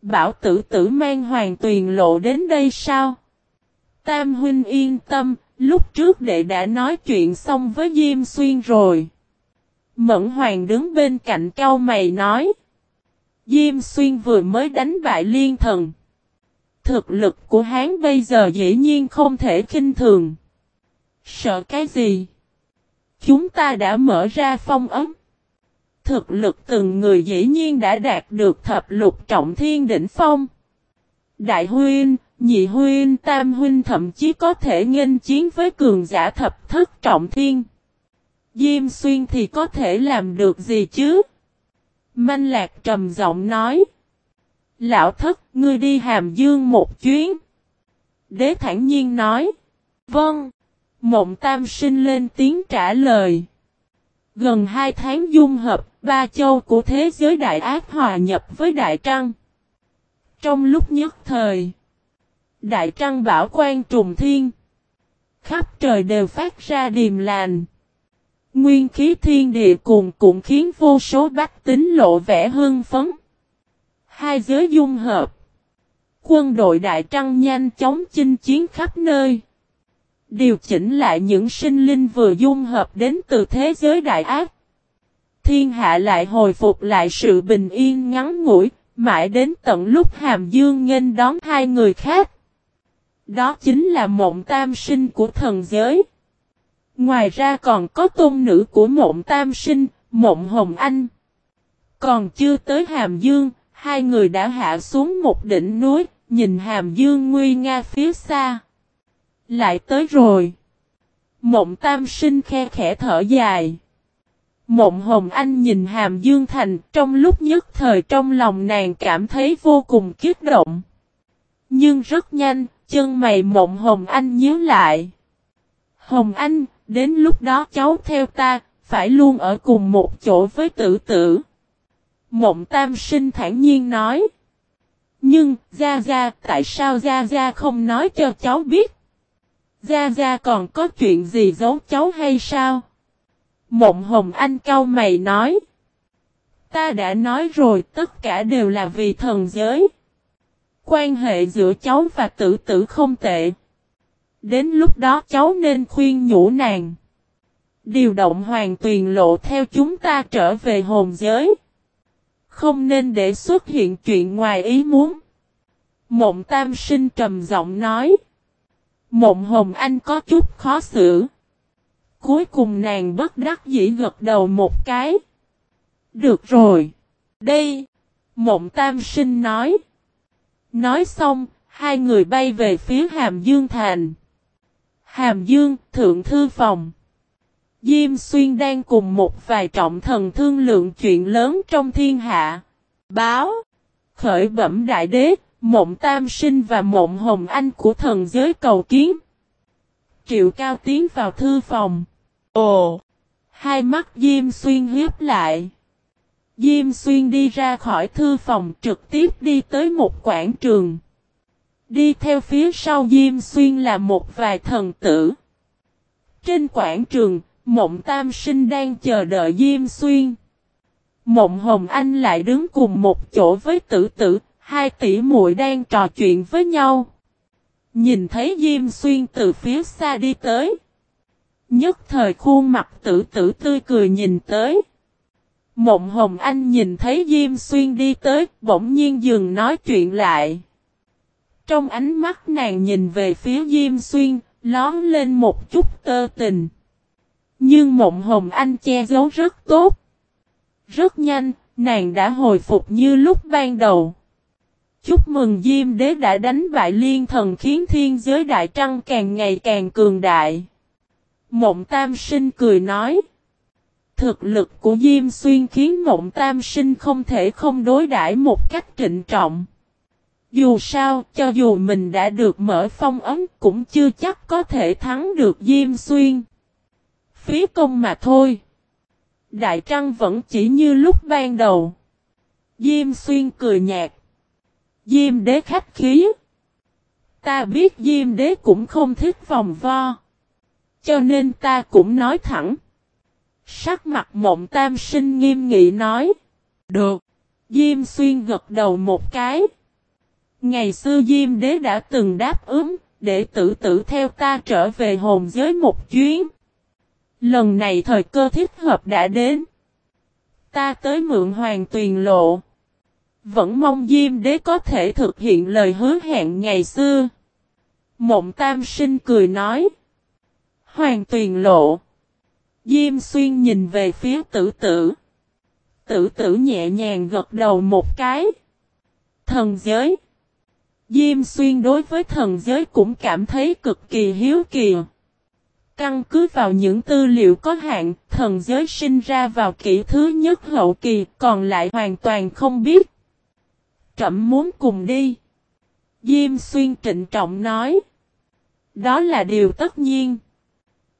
[SPEAKER 1] Bảo tử tử mang hoàng tuyền lộ đến đây sao? Tam huynh yên tâm, lúc trước đệ đã nói chuyện xong với Diêm Xuyên rồi. Mẫn hoàng đứng bên cạnh cao mày nói. Diêm Xuyên vừa mới đánh bại liên thần. Thực lực của hắn bây giờ dĩ nhiên không thể khinh thường. Sợ cái gì? Chúng ta đã mở ra phong ấm. Thực lực từng người dĩ nhiên đã đạt được thập lục trọng thiên đỉnh phong. Đại huynh, nhị huynh, tam huynh thậm chí có thể nghênh chiến với cường giả thập thất trọng thiên. Diêm xuyên thì có thể làm được gì chứ? Manh lạc trầm giọng nói. Lão thất, ngươi đi hàm dương một chuyến. Đế thản nhiên nói. Vâng. Mộng tam sinh lên tiếng trả lời. Gần hai tháng dung hợp, ba châu của thế giới đại ác hòa nhập với đại trăng. Trong lúc nhất thời, đại trăng bảo quan trùng thiên. Khắp trời đều phát ra điềm lành. Nguyên khí thiên địa cùng cũng khiến vô số bách tính lộ vẻ hưng phấn. Hai giới dung hợp. Quân đội Đại Trăng nhanh chóng chinh chiến khắp nơi. Điều chỉnh lại những sinh linh vừa dung hợp đến từ thế giới đại ác. Thiên hạ lại hồi phục lại sự bình yên ngắn ngủi, mãi đến tận lúc Hàm Dương nghênh đón hai người khác. Đó chính là mộng tam sinh của thần giới. Ngoài ra còn có tôn nữ của mộng tam sinh, mộng hồng anh. Còn chưa tới Hàm Dương, hai người đã hạ xuống một đỉnh núi, nhìn Hàm Dương nguy nga phía xa. Lại tới rồi. Mộng tam sinh khe khẽ thở dài. Mộng hồng anh nhìn Hàm Dương Thành trong lúc nhất thời trong lòng nàng cảm thấy vô cùng kiết động. Nhưng rất nhanh, chân mày mộng hồng anh nhớ lại. Hồng anh, Đến lúc đó cháu theo ta, phải luôn ở cùng một chỗ với tử tử. Mộng tam sinh thản nhiên nói. Nhưng, Gia Gia, tại sao Gia Gia không nói cho cháu biết? Gia Gia còn có chuyện gì giấu cháu hay sao? Mộng Hồng Anh cau mày nói. Ta đã nói rồi tất cả đều là vì thần giới. Quan hệ giữa cháu và tử tử không tệ. Đến lúc đó cháu nên khuyên nhủ nàng. Điều động hoàng tuyền lộ theo chúng ta trở về hồn giới. Không nên để xuất hiện chuyện ngoài ý muốn. Mộng tam sinh trầm giọng nói. Mộng hồng anh có chút khó xử. Cuối cùng nàng bất đắc dĩ gật đầu một cái. Được rồi. Đây! Mộng tam sinh nói. Nói xong, hai người bay về phía Hàm Dương Thành. Hàm Dương, Thượng Thư Phòng. Diêm Xuyên đang cùng một vài trọng thần thương lượng chuyện lớn trong thiên hạ. Báo. Khởi bẩm đại đế, mộng tam sinh và mộng hồng anh của thần giới cầu kiến. Triệu cao tiến vào thư phòng. Ồ! Hai mắt Diêm Xuyên hiếp lại. Diêm Xuyên đi ra khỏi thư phòng trực tiếp đi tới một quảng trường. Đi theo phía sau Diêm Xuyên là một vài thần tử. Trên quảng trường, Mộng Tam Sinh đang chờ đợi Diêm Xuyên. Mộng Hồng Anh lại đứng cùng một chỗ với tử tử, hai tỷ muội đang trò chuyện với nhau. Nhìn thấy Diêm Xuyên từ phía xa đi tới. Nhất thời khuôn mặt tử tử tươi cười nhìn tới. Mộng Hồng Anh nhìn thấy Diêm Xuyên đi tới, bỗng nhiên dừng nói chuyện lại. Trong ánh mắt nàng nhìn về phía Diêm Xuyên, lón lên một chút tơ tình. Nhưng Mộng Hồng Anh che giấu rất tốt. Rất nhanh, nàng đã hồi phục như lúc ban đầu. Chúc mừng Diêm Đế đã đánh bại liên thần khiến thiên giới đại trăng càng ngày càng cường đại. Mộng Tam Sinh cười nói. Thực lực của Diêm Xuyên khiến Mộng Tam Sinh không thể không đối đãi một cách trịnh trọng. Dù sao, cho dù mình đã được mở phong ấn cũng chưa chắc có thể thắng được Diêm Xuyên. Phí công mà thôi. Đại Trăng vẫn chỉ như lúc ban đầu. Diêm Xuyên cười nhạt. Diêm đế khách khí. Ta biết Diêm đế cũng không thích vòng vo. Cho nên ta cũng nói thẳng. Sắc mặt mộng tam sinh nghiêm nghị nói. Được. Diêm xuyên gật đầu một cái. Ngày xưa Diêm đế đã từng đáp ứng, để tử tử theo ta trở về hồn giới một chuyến. Lần này thời cơ thích hợp đã đến. Ta tới mượn hoàng tuyền lộ. Vẫn mong Diêm đế có thể thực hiện lời hứa hẹn ngày xưa. Mộng tam sinh cười nói. Hoàng tuyền lộ. Diêm xuyên nhìn về phía tử tử. Tử tử nhẹ nhàng gật đầu một cái. Thần giới. Diêm xuyên đối với thần giới cũng cảm thấy cực kỳ hiếu kỳ. Căn cứ vào những tư liệu có hạn, thần giới sinh ra vào kỷ thứ nhất hậu kỳ, còn lại hoàn toàn không biết. Trẩm muốn cùng đi. Diêm xuyên trịnh trọng nói. Đó là điều tất nhiên.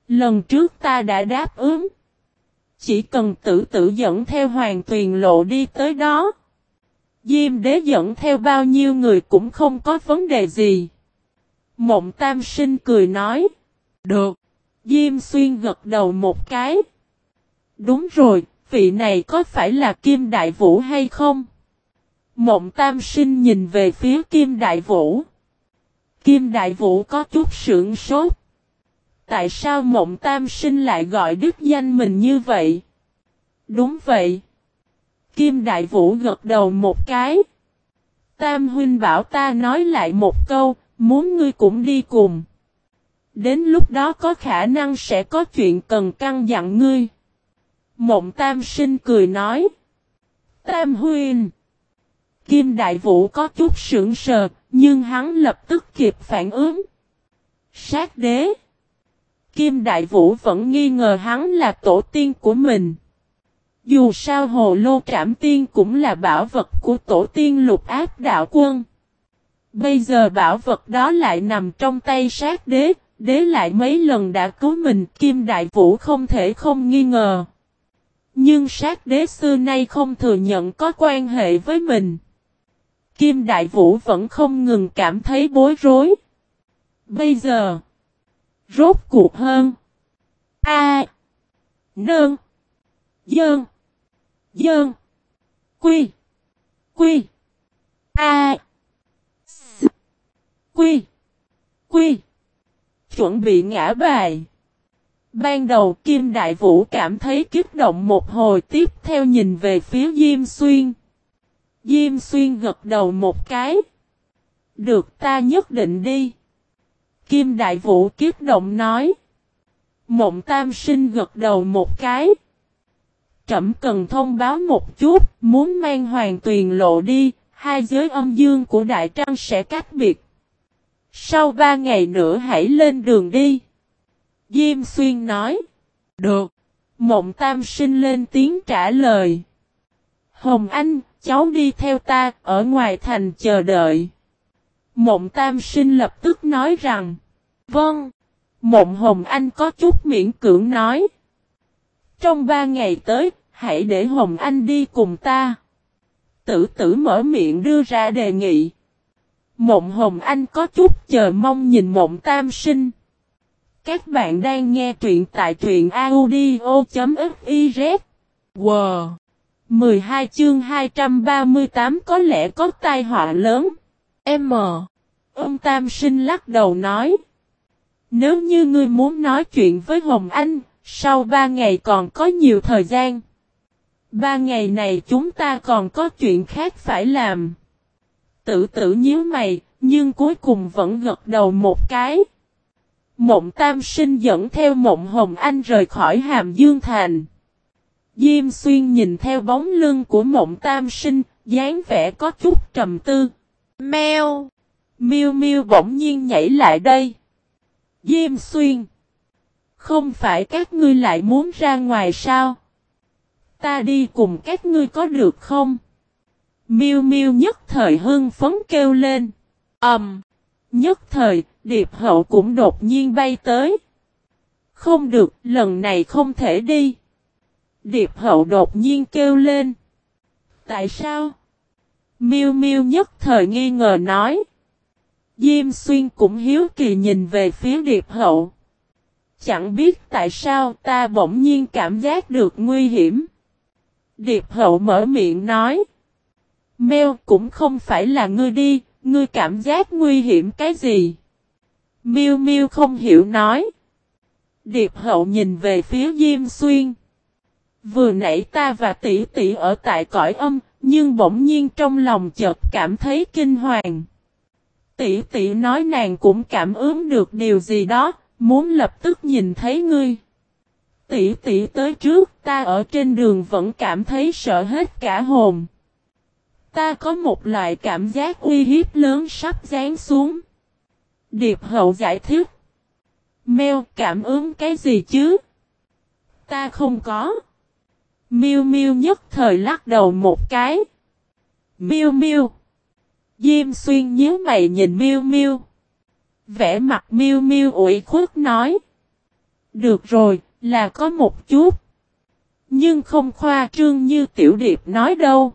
[SPEAKER 1] Lần trước ta đã đáp ứng. Chỉ cần tử tử dẫn theo hoàng tuyền lộ đi tới đó. Diêm đế dẫn theo bao nhiêu người cũng không có vấn đề gì. Mộng tam sinh cười nói. Được. Diêm xuyên gật đầu một cái. Đúng rồi, vị này có phải là Kim Đại Vũ hay không? Mộng tam sinh nhìn về phía Kim Đại Vũ. Kim Đại Vũ có chút sưởng sốt. Tại sao mộng tam sinh lại gọi đức danh mình như vậy? Đúng vậy. Kim Đại Vũ gật đầu một cái. Tam huynh bảo ta nói lại một câu, muốn ngươi cũng đi cùng. Đến lúc đó có khả năng sẽ có chuyện cần căng dặn ngươi. Mộng tam sinh cười nói. Tam huynh. Kim Đại Vũ có chút sững sờ, nhưng hắn lập tức kịp phản ứng. Sát đế. Kim Đại Vũ vẫn nghi ngờ hắn là tổ tiên của mình. Dù sao hồ lô trảm tiên cũng là bảo vật của tổ tiên lục ác đạo quân. Bây giờ bảo vật đó lại nằm trong tay sát đế, đế lại mấy lần đã cứu mình Kim Đại Vũ không thể không nghi ngờ. Nhưng sát đế xưa nay không thừa nhận có quan hệ với mình. Kim Đại Vũ vẫn không ngừng cảm thấy bối rối. Bây giờ, rốt cuộc hơn. A. Nương. Dơn. Dơn. Quy. Quy. A. S. Quy. Quy. Chuẩn bị ngã bài. Ban đầu Kim Đại Vũ cảm thấy kích động một hồi tiếp theo nhìn về phía Diêm Xuyên. Diêm Xuyên gật đầu một cái. Được ta nhất định đi. Kim Đại Vũ kiếp động nói. Mộng Tam Sinh gật đầu một cái. trẫm cần thông báo một chút, muốn mang hoàng tuyền lộ đi, hai giới âm dương của Đại Trăng sẽ cách biệt. Sau ba ngày nữa hãy lên đường đi. Diêm Xuyên nói. Được. Mộng Tam sinh lên tiếng trả lời. Hồng Anh, cháu đi theo ta, ở ngoài thành chờ đợi. Mộng Tam sinh lập tức nói rằng. Vâng. Mộng Hồng Anh có chút miễn cưỡng nói. Trong ba ngày tới, hãy để Hồng Anh đi cùng ta. Tử tử mở miệng đưa ra đề nghị. Mộng Hồng Anh có chút chờ mong nhìn mộng tam sinh. Các bạn đang nghe truyện tại truyện audio.fiz. Wow! 12 chương 238 có lẽ có tai họa lớn. M. Ông Tam Sinh lắc đầu nói. Nếu như ngươi muốn nói chuyện với Hồng Anh, sau ba ngày còn có nhiều thời gian. Ba ngày này chúng ta còn có chuyện khác phải làm. Tử tử nhíu mày, nhưng cuối cùng vẫn gật đầu một cái. Mộng Tam Sinh dẫn theo Mộng Hồng Anh rời khỏi Hàm Dương Thành. Diêm Xuyên nhìn theo bóng lưng của Mộng Tam Sinh, dáng vẻ có chút trầm tư. Mèo! Miu Miu bỗng nhiên nhảy lại đây. Diêm Xuyên! Không phải các ngươi lại muốn ra ngoài sao? Ta đi cùng các ngươi có được không? Miu miu nhất thời hưng phấn kêu lên. Ầm. Um, nhất thời, Điệp Hậu cũng đột nhiên bay tới. Không được, lần này không thể đi. Điệp Hậu đột nhiên kêu lên. Tại sao? Miêu Miêu nhất thời nghi ngờ nói. Diêm Xuyên cũng hiếu kỳ nhìn về phía Điệp Hậu. Chẳng biết tại sao ta bỗng nhiên cảm giác được nguy hiểm. Điệp Hậu mở miệng nói. Mèo cũng không phải là ngươi đi, ngươi cảm giác nguy hiểm cái gì? Miêu Miêu không hiểu nói. Điệp hậu nhìn về phía Diêm Xuyên. Vừa nãy ta và tỷ tỷ ở tại cõi âm, nhưng bỗng nhiên trong lòng chợt cảm thấy kinh hoàng. Tỷ tỷ nói nàng cũng cảm ứng được điều gì đó, muốn lập tức nhìn thấy ngươi. Tỷ tỷ tới trước, ta ở trên đường vẫn cảm thấy sợ hết cả hồn. Ta có một loại cảm giác uy hiếp lớn sắp dán xuống. Điệp hậu giải thích. Mèo cảm ứng cái gì chứ? Ta không có. Miêu Miêu nhất thời lắc đầu một cái. Miêu Miêu. Diêm xuyên nhớ mày nhìn Miêu Miêu. Vẽ mặt Miêu Miêu ủy khuất nói. Được rồi, là có một chút. Nhưng không khoa trương như tiểu điệp nói đâu.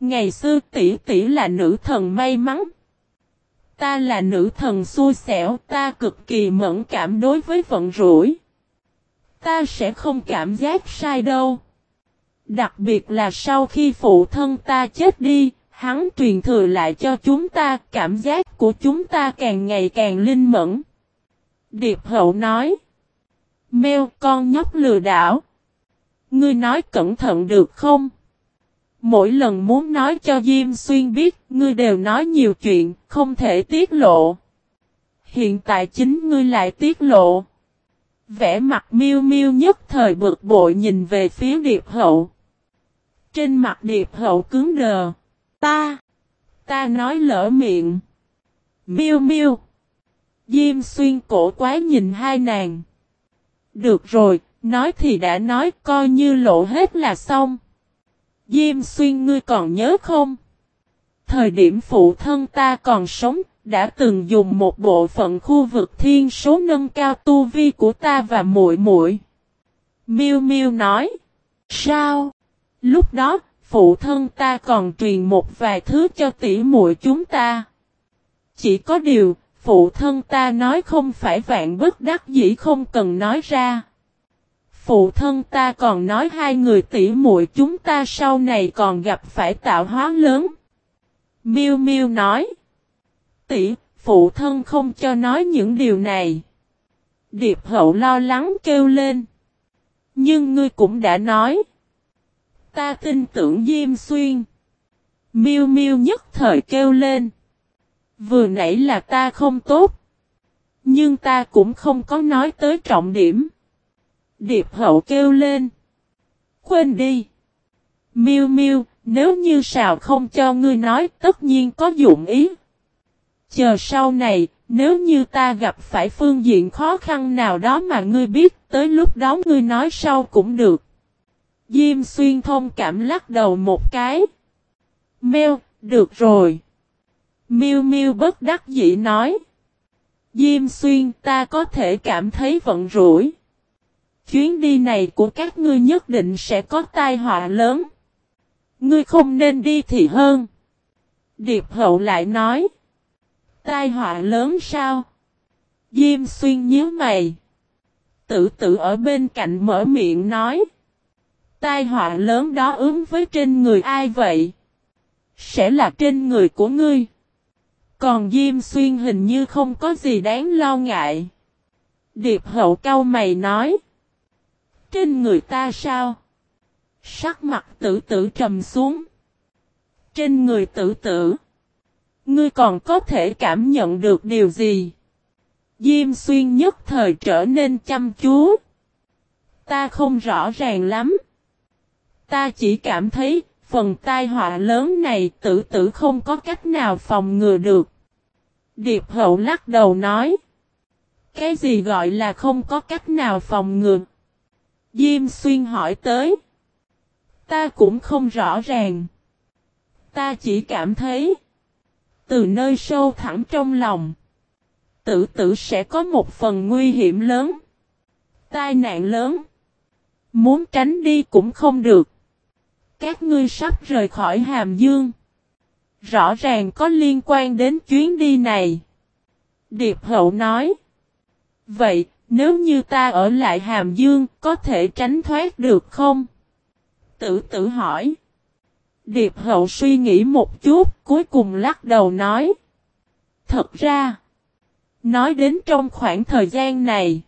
[SPEAKER 1] Ngày xưa tỷ tỷ là nữ thần may mắn. Ta là nữ thần xui xẻo, ta cực kỳ mẫn cảm đối với vận rủi. Ta sẽ không cảm giác sai đâu. Đặc biệt là sau khi phụ thân ta chết đi, hắn truyền thừa lại cho chúng ta, cảm giác của chúng ta càng ngày càng linh mẫn. Điệp hậu nói. Mèo con nhóc lừa đảo. Ngươi nói cẩn thận được không? Mỗi lần muốn nói cho Diêm Xuyên biết, ngươi đều nói nhiều chuyện, không thể tiết lộ. Hiện tại chính ngươi lại tiết lộ. Vẽ mặt miêu miêu nhất thời bực bội nhìn về phía điệp hậu. Trên mặt điệp hậu cứng đờ. Ta! Ta nói lỡ miệng. Miêu miêu! Diêm xuyên cổ quái nhìn hai nàng. Được rồi, nói thì đã nói coi như lộ hết là xong. Diêm xuyên ngươi còn nhớ không? Thời điểm phụ thân ta còn sống, đã từng dùng một bộ phận khu vực thiên số nâng cao tu vi của ta và muội muội. Miêu Miêu nói. Sao? Lúc đó, phụ thân ta còn truyền một vài thứ cho tỷ muội chúng ta. Chỉ có điều, phụ thân ta nói không phải vạn bất đắc dĩ không cần nói ra. Phụ thân ta còn nói hai người tỷ muội chúng ta sau này còn gặp phải tạo hóa lớn. Miêu Miêu nói. Tỷ, phụ thân không cho nói những điều này. Điệp hậu lo lắng kêu lên. Nhưng ngươi cũng đã nói. Ta tin tưởng Diêm Xuyên. Miêu Miêu nhất thời kêu lên. Vừa nãy là ta không tốt. Nhưng ta cũng không có nói tới trọng điểm. Điệp hậu kêu lên. quên đi. Miu Miu, nếu như sào không cho ngươi nói tất nhiên có dụng ý. Chờ sau này, nếu như ta gặp phải phương diện khó khăn nào đó mà ngươi biết, tới lúc đó ngươi nói sau cũng được. Diêm xuyên thông cảm lắc đầu một cái. Mèo, được rồi. Miu Miu bất đắc dĩ nói. Diêm xuyên ta có thể cảm thấy vận rủi. Chuyến đi này của các ngươi nhất định sẽ có tai họa lớn. Ngươi không nên đi thì hơn. Điệp hậu lại nói. Tai họa lớn sao? Diêm xuyên nhíu mày. Tử tử ở bên cạnh mở miệng nói. Tai họa lớn đó ứng với trên người ai vậy? Sẽ là trên người của ngươi. Còn Diêm Xuyên hình như không có gì đáng lo ngại. Điệp hậu cao mày nói. Trên người ta sao? Sắc mặt tử tử trầm xuống. Trên người tử tử. Ngươi còn có thể cảm nhận được điều gì? Diêm xuyên nhất thời trở nên chăm chú. Ta không rõ ràng lắm. Ta chỉ cảm thấy, phần tai họa lớn này tử tử không có cách nào phòng ngừa được. Điệp hậu lắc đầu nói. Cái gì gọi là không có cách nào phòng ngừa? Diêm xuyên hỏi tới. Ta cũng không rõ ràng. Ta chỉ cảm thấy. Từ nơi sâu thẳm trong lòng. Tử tử sẽ có một phần nguy hiểm lớn. Tai nạn lớn. Muốn tránh đi cũng không được. Các ngươi sắp rời khỏi Hàm Dương. Rõ ràng có liên quan đến chuyến đi này. Điệp hậu nói. Vậy, nếu như ta ở lại Hàm Dương, có thể tránh thoát được không? Tử tử hỏi. Điệp hậu suy nghĩ một chút, cuối cùng lắc đầu nói. Thật ra, nói đến trong khoảng thời gian này,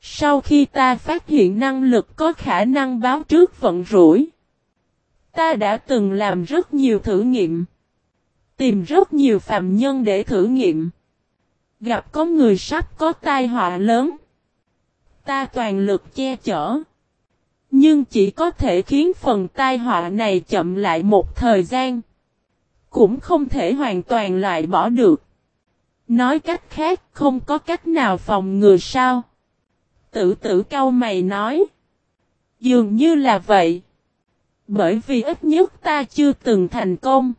[SPEAKER 1] sau khi ta phát hiện năng lực có khả năng báo trước vận rủi, ta đã từng làm rất nhiều thử nghiệm, tìm rất nhiều phạm nhân để thử nghiệm. Gặp có người sắp có tai họa lớn, ta toàn lực che chở. Nhưng chỉ có thể khiến phần tai họa này chậm lại một thời gian. Cũng không thể hoàn toàn loại bỏ được. Nói cách khác không có cách nào phòng ngừa sao. Tử tử cao mày nói. Dường như là vậy. Bởi vì ít nhất ta chưa từng thành công.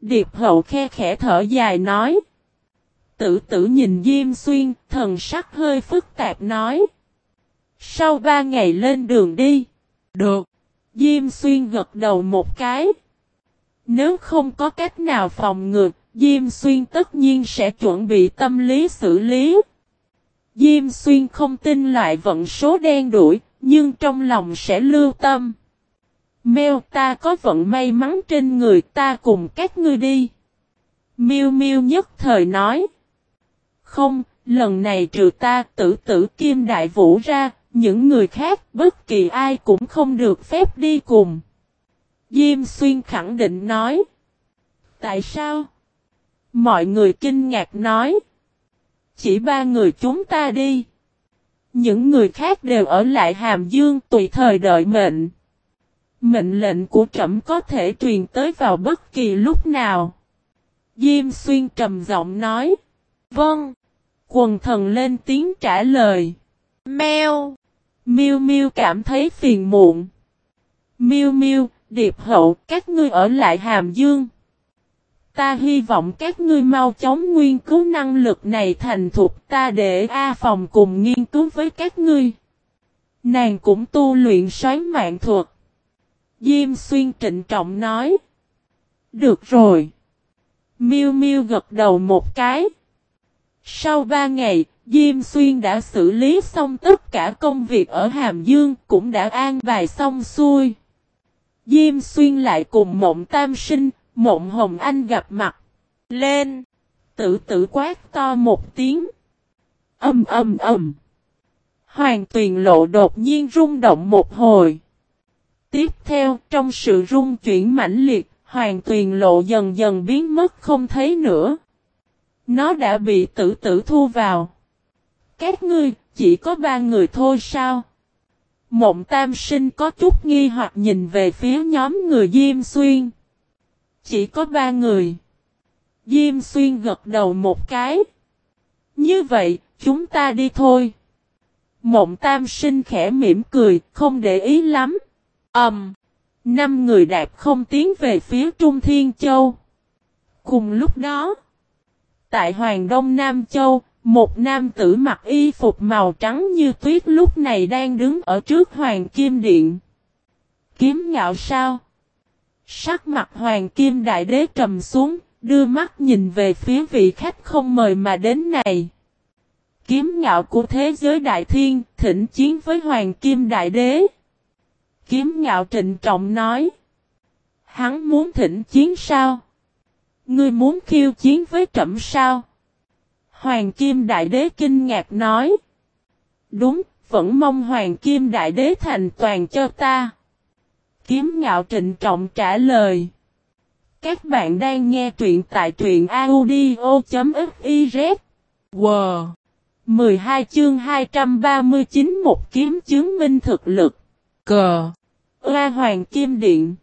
[SPEAKER 1] Điệp hậu khe khẽ thở dài nói. Tử tử nhìn Diêm Xuyên, thần sắc hơi phức tạp nói. Sau ba ngày lên đường đi. Được. Diêm Xuyên gật đầu một cái. Nếu không có cách nào phòng ngược, Diêm Xuyên tất nhiên sẽ chuẩn bị tâm lý xử lý. Diêm Xuyên không tin loại vận số đen đuổi, nhưng trong lòng sẽ lưu tâm. Mèo ta có vận may mắn trên người ta cùng các ngươi đi. Miêu Miêu nhất thời nói. Không, lần này trừ ta tử tử kim đại vũ ra, những người khác bất kỳ ai cũng không được phép đi cùng. Diêm xuyên khẳng định nói. Tại sao? Mọi người kinh ngạc nói. Chỉ ba người chúng ta đi. Những người khác đều ở lại Hàm Dương tùy thời đợi mệnh. Mệnh lệnh của trẫm có thể truyền tới vào bất kỳ lúc nào. Diêm xuyên trầm giọng nói. Vâng. Quần thần lên tiếng trả lời. Mèo. Miu Miu cảm thấy phiền muộn. Miu Miu, Điệp Hậu, các ngươi ở lại Hàm Dương. Ta hy vọng các ngươi mau chóng nghiên cứu năng lực này thành thục ta để A phòng cùng nghiên cứu với các ngươi. Nàng cũng tu luyện xoán mạng thuật. Diêm xuyên trịnh trọng nói. Được rồi. Miu Miu gật đầu một cái. Sau ba ngày, Diêm Xuyên đã xử lý xong tất cả công việc ở Hàm Dương, cũng đã an bài xong xuôi. Diêm Xuyên lại cùng Mộng Tam Sinh, Mộng Hồng Anh gặp mặt. Lên! Tự tử quát to một tiếng. Âm âm âm. Hoàng tuyền lộ đột nhiên rung động một hồi. Tiếp theo, trong sự rung chuyển mãnh liệt, hoàng tuyền lộ dần dần biến mất không thấy nữa. Nó đã bị tử tử thu vào. Các ngươi, chỉ có ba người thôi sao? Mộng tam sinh có chút nghi hoặc nhìn về phía nhóm người Diêm Xuyên. Chỉ có ba người. Diêm Xuyên gật đầu một cái. Như vậy, chúng ta đi thôi. Mộng tam sinh khẽ mỉm cười, không để ý lắm ầm Um, năm người đạp không tiến về phía Trung Thiên Châu. Cùng lúc đó, tại Hoàng Đông Nam Châu, một nam tử mặc y phục màu trắng như tuyết lúc này đang đứng ở trước Hoàng Kim Điện. Kiếm ngạo sao? Sắc mặt Hoàng Kim Đại Đế trầm xuống, đưa mắt nhìn về phía vị khách không mời mà đến này. Kiếm ngạo của thế giới đại thiên, thỉnh chiến với Hoàng Kim Đại Đế. Kiếm ngạo trịnh trọng nói. Hắn muốn thỉnh chiến sao? Ngươi muốn khiêu chiến với trẫm sao? Hoàng Kim Đại Đế kinh ngạc nói. Đúng, vẫn mong Hoàng Kim Đại Đế thành toàn cho ta. Kiếm ngạo trịnh trọng trả lời. Các bạn đang nghe truyện tại truyện audio.fiz. Wow! 12 chương 239 một kiếm chứng minh thực lực. Cờ! ra Hoàng Kim Điện.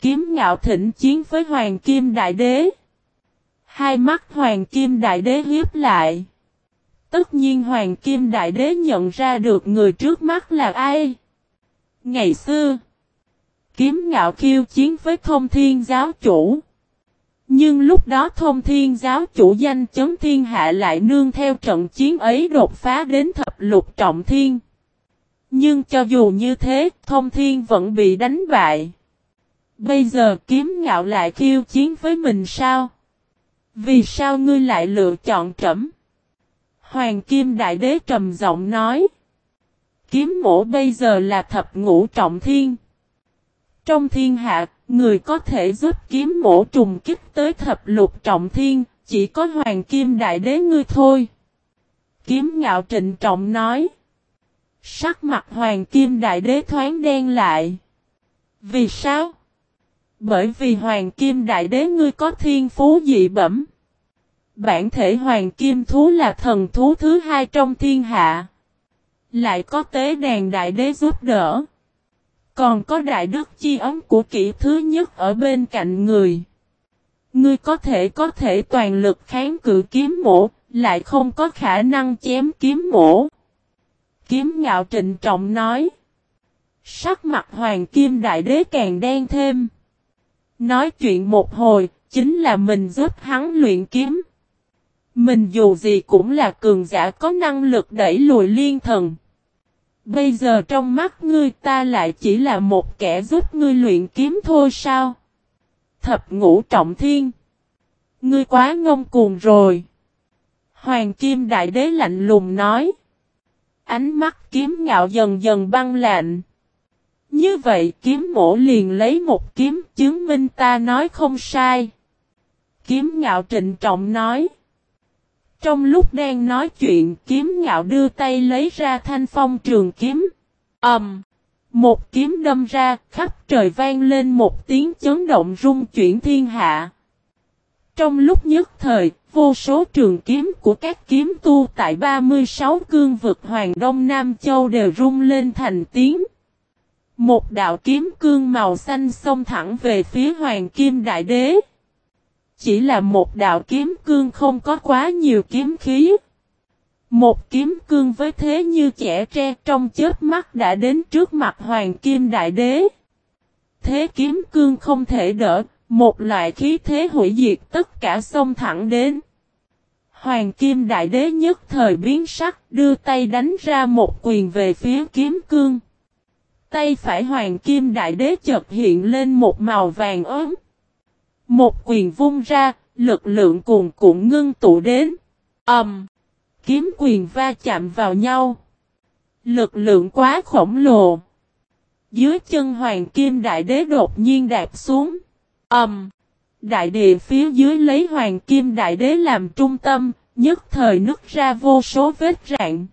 [SPEAKER 1] Kiếm ngạo thịnh chiến với Hoàng Kim Đại Đế. Hai mắt Hoàng Kim Đại Đế hiếp lại. Tất nhiên Hoàng Kim Đại Đế nhận ra được người trước mắt là ai. Ngày xưa, kiếm ngạo khiêu chiến với thông thiên giáo chủ. Nhưng lúc đó thông thiên giáo chủ danh chấn thiên hạ lại nương theo trận chiến ấy đột phá đến thập lục trọng thiên. Nhưng cho dù như thế, thông thiên vẫn bị đánh bại. Bây giờ kiếm ngạo lại khiêu chiến với mình sao? Vì sao ngươi lại lựa chọn trẫm? Hoàng Kim Đại Đế trầm giọng nói. Kiếm mổ bây giờ là thập ngũ trọng thiên. Trong thiên hạ, người có thể giúp kiếm mổ trùng kích tới thập lục trọng thiên, chỉ có Hoàng Kim Đại Đế ngươi thôi. Kiếm ngạo trịnh trọng nói. Sắc mặt Hoàng Kim Đại Đế thoáng đen lại. Vì sao? Bởi vì Hoàng Kim Đại Đế ngươi có thiên phú dị bẩm. Bản thể Hoàng Kim Thú là thần thú thứ hai trong thiên hạ. Lại có tế đàn Đại Đế giúp đỡ. Còn có Đại Đức Chi ấm của kỹ thứ nhất ở bên cạnh người. Ngươi có thể có thể toàn lực kháng cự kiếm mổ, lại không có khả năng chém kiếm mổ. Kiếm ngạo trịnh trọng nói. Sắc mặt hoàng kim đại đế càng đen thêm. Nói chuyện một hồi, chính là mình giúp hắn luyện kiếm. Mình dù gì cũng là cường giả có năng lực đẩy lùi liên thần. Bây giờ trong mắt ngươi ta lại chỉ là một kẻ giúp ngươi luyện kiếm thôi sao? Thập ngũ trọng thiên. Ngươi quá ngông cuồng rồi. Hoàng Kim Đại Đế lạnh lùng nói. Ánh mắt kiếm ngạo dần dần băng lạnh. Như vậy kiếm mổ liền lấy một kiếm chứng minh ta nói không sai. Kiếm ngạo trịnh trọng nói. Trong lúc đang nói chuyện kiếm ngạo đưa tay lấy ra thanh phong trường kiếm. Ẩm. Um, một kiếm đâm ra khắp trời vang lên một tiếng chấn động rung chuyển thiên hạ. Trong lúc nhất thời, vô số trường kiếm của các kiếm tu tại 36 cương vực Hoàng Đông Nam Châu đều rung lên thành tiếng. Một đạo kiếm cương màu xanh xông thẳng về phía Hoàng Kim Đại Đế. Chỉ là một đạo kiếm cương không có quá nhiều kiếm khí. Một kiếm cương với thế như trẻ tre trong chớp mắt đã đến trước mặt Hoàng Kim Đại Đế. Thế kiếm cương không thể đỡ, một loại khí thế hủy diệt tất cả xông thẳng đến. Hoàng Kim Đại Đế nhất thời biến sắc đưa tay đánh ra một quyền về phía kiếm cương. Tay phải Hoàng Kim Đại Đế chợt hiện lên một màu vàng ớm. Một quyền vung ra, lực lượng cuồn cuộn ngưng tụ đến. Ầm! Um, kiếm quyền va chạm vào nhau. Lực lượng quá khổng lồ. Dưới chân Hoàng Kim Đại Đế đột nhiên đạp xuống âm Um, đại địa phía dưới lấy Hoàng Kim Đại Đế làm trung tâm, nhất thời nứt ra vô số vết rạn.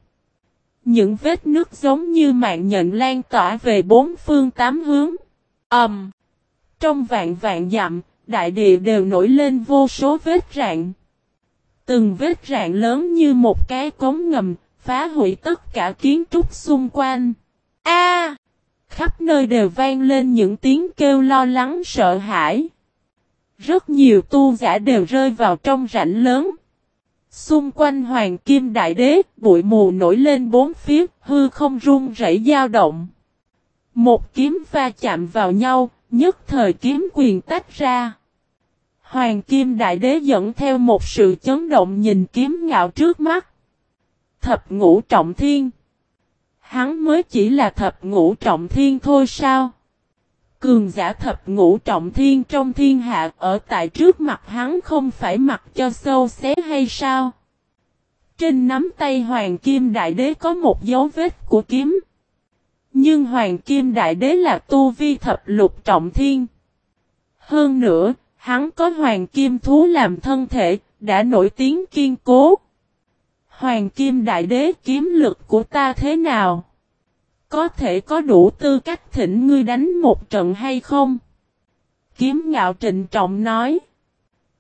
[SPEAKER 1] Những vết nước giống như mạng nhận lan tỏa về bốn phương tám hướng. âm Um, trong vạn vạn dặm, đại địa đều nổi lên vô số vết rạn. Từng vết rạn lớn như một cái cống ngầm, phá hủy tất cả kiến trúc xung quanh. A! Khắp nơi đều vang lên những tiếng kêu lo lắng sợ hãi. Rất nhiều tu giả đều rơi vào trong rãnh lớn. Xung quanh hoàng kim đại đế, bụi mù nổi lên bốn phía, hư không rung rẩy dao động. Một kiếm va chạm vào nhau, nhất thời kiếm quyền tách ra. Hoàng kim đại đế dẫn theo một sự chấn động nhìn kiếm ngạo trước mắt. Thập ngũ trọng thiên. Hắn mới chỉ là thập ngũ trọng thiên thôi sao? Cường giả thập ngũ trọng thiên trong thiên hạ ở tại trước mặt hắn không phải mặc cho sâu xé hay sao? Trên nắm tay Hoàng Kim Đại Đế có một dấu vết của kiếm. Nhưng Hoàng Kim Đại Đế là tu vi thập lục trọng thiên. Hơn nữa, hắn có Hoàng Kim Thú làm thân thể, đã nổi tiếng kiên cố. Hoàng Kim Đại Đế kiếm lực của ta thế nào? Có thể có đủ tư cách thỉnh ngươi đánh một trận hay không? Kiếm ngạo trịnh trọng nói.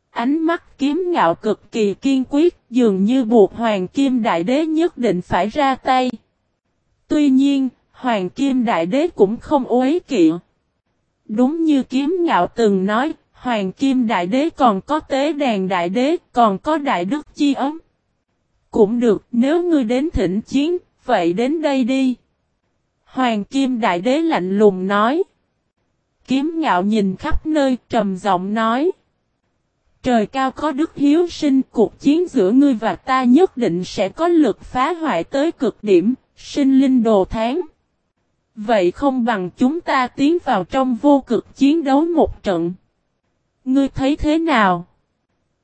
[SPEAKER 1] Ánh mắt kiếm ngạo cực kỳ kiên quyết dường như buộc Hoàng Kim Đại Đế nhất định phải ra tay. Tuy nhiên, Hoàng Kim Đại Đế cũng không uế kỵ. Đúng như kiếm ngạo từng nói, Hoàng Kim Đại Đế còn có tế đàn Đại Đế, còn có Đại Đức Chi Ấm. Cũng được, nếu ngươi đến thỉnh chiến, vậy đến đây đi. Hoàng Kim Đại Đế lạnh lùng nói. Kiếm ngạo nhìn khắp nơi trầm giọng nói. Trời cao có đức hiếu sinh cuộc chiến giữa ngươi và ta nhất định sẽ có lực phá hoại tới cực điểm, sinh linh đồ tháng. Vậy không bằng chúng ta tiến vào trong vô cực chiến đấu một trận. Ngươi thấy thế nào?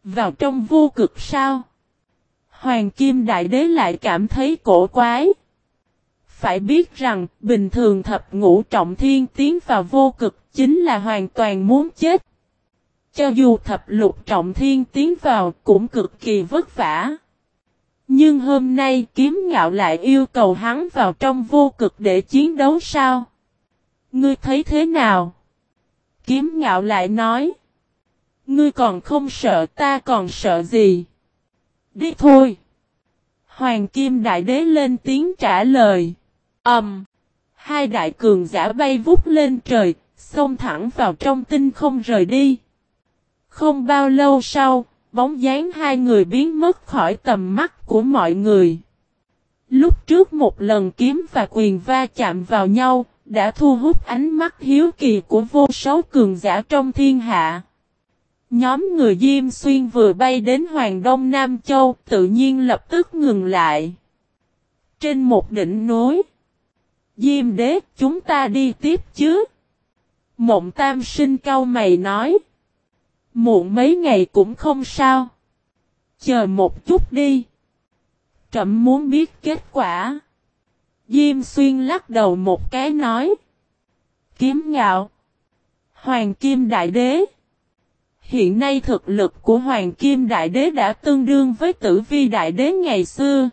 [SPEAKER 1] Vào trong vô cực sao? Hoàng Kim Đại Đế lại cảm thấy cổ quái. Phải biết rằng, bình thường thập ngũ trọng thiên tiến vào vô cực chính là hoàn toàn muốn chết. Cho dù thập lục trọng thiên tiến vào cũng cực kỳ vất vả. Nhưng hôm nay kiếm ngạo lại yêu cầu hắn vào trong vô cực để chiến đấu sao? Ngươi thấy thế nào? Kiếm ngạo lại nói. Ngươi còn không sợ ta còn sợ gì? Đi thôi. Hoàng Kim Đại Đế lên tiếng trả lời. Ẩm. Um, hai đại cường giả bay vút lên trời, xông thẳng vào trong tinh không rời đi. Không bao lâu sau, bóng dáng hai người biến mất khỏi tầm mắt của mọi người. Lúc trước một lần kiếm và quyền va chạm vào nhau, đã thu hút ánh mắt hiếu kỳ của vô số cường giả trong thiên hạ. Nhóm người Diêm Xuyên vừa bay đến Hoàng Đông Nam Châu, tự nhiên lập tức ngừng lại. Trên một đỉnh núi, Diêm đế, chúng ta đi tiếp chứ? Mộng tam sinh cao mày nói. Muộn mấy ngày cũng không sao. Chờ một chút đi. Trậm muốn biết kết quả. Diêm xuyên lắc đầu một cái nói. Kiếm ngạo. Hoàng Kim Đại Đế. Hiện nay thực lực của Hoàng Kim Đại Đế đã tương đương với tử vi Đại Đế ngày xưa.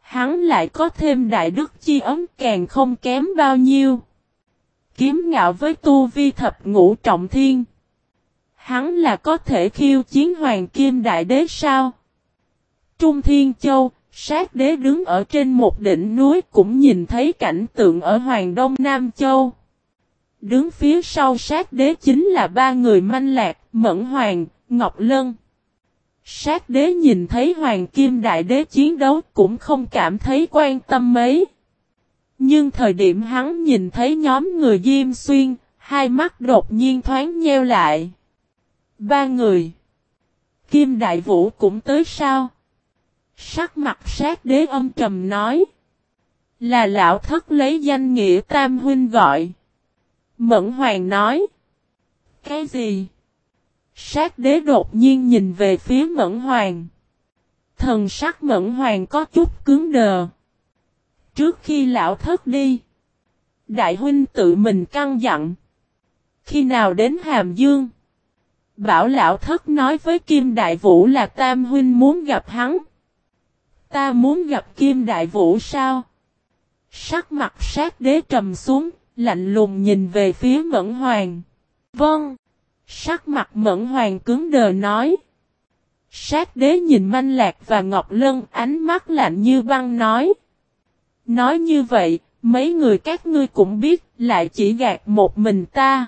[SPEAKER 1] Hắn lại có thêm Đại Đức Chi ấm càng không kém bao nhiêu. Kiếm ngạo với tu vi thập ngũ trọng thiên. Hắn là có thể khiêu chiến Hoàng Kim Đại Đế sao? Trung Thiên Châu, sát đế đứng ở trên một đỉnh núi cũng nhìn thấy cảnh tượng ở Hoàng Đông Nam Châu. Đứng phía sau sát đế chính là ba người manh lạc, Mẫn Hoàng, Ngọc Lân. Sát đế nhìn thấy Hoàng Kim Đại Đế chiến đấu cũng không cảm thấy quan tâm mấy. Nhưng thời điểm hắn nhìn thấy nhóm người Diêm Xuyên, hai mắt đột nhiên thoáng nheo lại. Ba người. Kim Đại Vũ cũng tới sao? Sắc mặt sát đế âm trầm nói. Là lão thất lấy danh nghĩa tam huynh gọi. Mẫn Hoàng nói. Cái gì? Sát đế đột nhiên nhìn về phía Mẫn Hoàng. Thần sắc Mẫn Hoàng có chút cứng đờ. Trước khi lão thất đi. Đại huynh tự mình căng dặn. Khi nào đến Hàm Dương. Bảo lão thất nói với Kim Đại Vũ là Tam huynh muốn gặp hắn. Ta muốn gặp Kim Đại Vũ sao? Sắc mặt sát đế trầm xuống, lạnh lùng nhìn về phía Mẫn Hoàng. Vâng. Sắc mặt Mẫn Hoàng cứng đờ nói. Sát đế nhìn Manh Lạc và Ngọc Lân ánh mắt lạnh như băng nói. Nói như vậy, Mấy người các ngươi cũng biết, lại chỉ gạt một mình ta.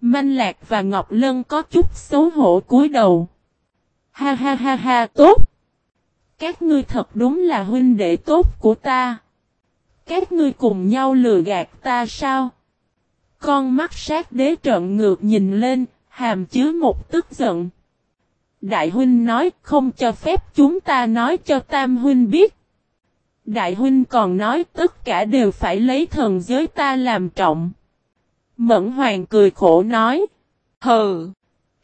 [SPEAKER 1] Manh Lạc và Ngọc Lân có chút xấu hổ cúi đầu. Ha ha ha ha tốt. Các ngươi thật đúng là huynh đệ tốt của ta. Các ngươi cùng nhau lừa gạt ta sao? Con mắt sát đế trợn ngược nhìn lên, hàm chứa một tức giận. Đại huynh nói không cho phép chúng ta nói cho tam huynh biết. Đại huynh còn nói tất cả đều phải lấy thần giới ta làm trọng. Mẫn hoàng cười khổ nói. Hừ.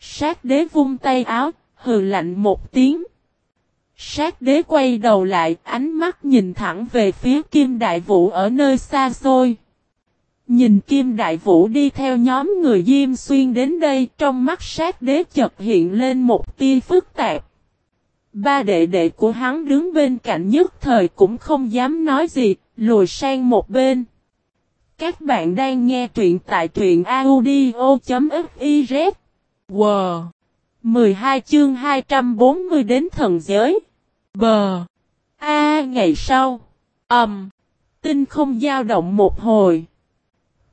[SPEAKER 1] Sát đế vung tay áo, hừ lạnh một tiếng. Sát đế quay đầu lại, ánh mắt nhìn thẳng về phía Kim Đại Vũ ở nơi xa xôi. Nhìn Kim Đại Vũ đi theo nhóm người Diêm Xuyên đến đây, trong mắt sát đế chợt hiện lên một tia phức tạp. Ba đệ đệ của hắn đứng bên cạnh nhất thời cũng không dám nói gì, lùi sang một bên. Các bạn đang nghe truyện tại truyện audio.fiz. Wow! 12 chương 240 đến thần giới. Bờ! A ngày sau. ầm. Um, tinh không dao động một hồi.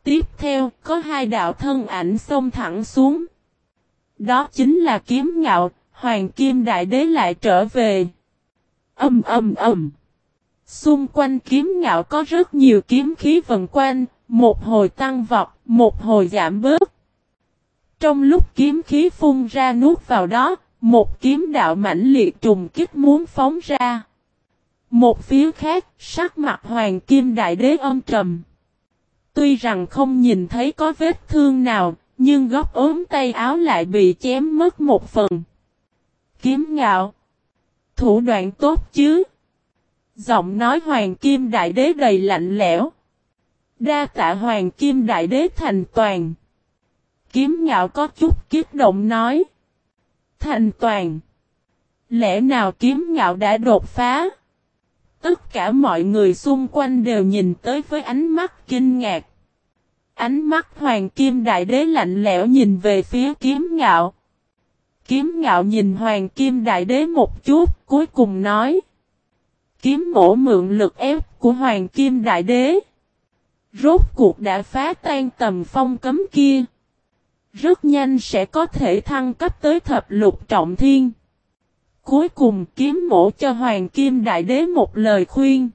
[SPEAKER 1] Tiếp theo, có hai đạo thân ảnh xông thẳng xuống. Đó chính là kiếm ngạo, hoàng kim đại đế lại trở về. Âm âm âm. Xung quanh kiếm ngạo có rất nhiều kiếm khí vần quanh, một hồi tăng vọt, một hồi giảm bớt. Trong lúc kiếm khí phun ra nuốt vào đó, một kiếm đạo mãnh liệt trùng kích muốn phóng ra. Một phía khác, sắc mặt hoàng kim đại đế âm trầm. Tuy rằng không nhìn thấy có vết thương nào, nhưng góc ốm tay áo lại bị chém mất một phần. Kiếm ngạo. Thủ đoạn tốt chứ. Giọng nói hoàng kim đại đế đầy lạnh lẽo. Đa tạ hoàng kim đại đế thành toàn. Kiếm ngạo có chút kiếp động nói. Thành toàn. Lẽ nào kiếm ngạo đã đột phá? Tất cả mọi người xung quanh đều nhìn tới với ánh mắt kinh ngạc. Ánh mắt hoàng kim đại đế lạnh lẽo nhìn về phía kiếm ngạo. Kiếm ngạo nhìn hoàng kim đại đế một chút, cuối cùng nói. Kiếm mổ mượn lực ép của hoàng kim đại đế. Rốt cuộc đã phá tan tầm phong cấm kia. Rất nhanh sẽ có thể thăng cấp tới thập lục trọng thiên. Cuối cùng, kiếm mổ cho Hoàng Kim Đại Đế một lời khuyên.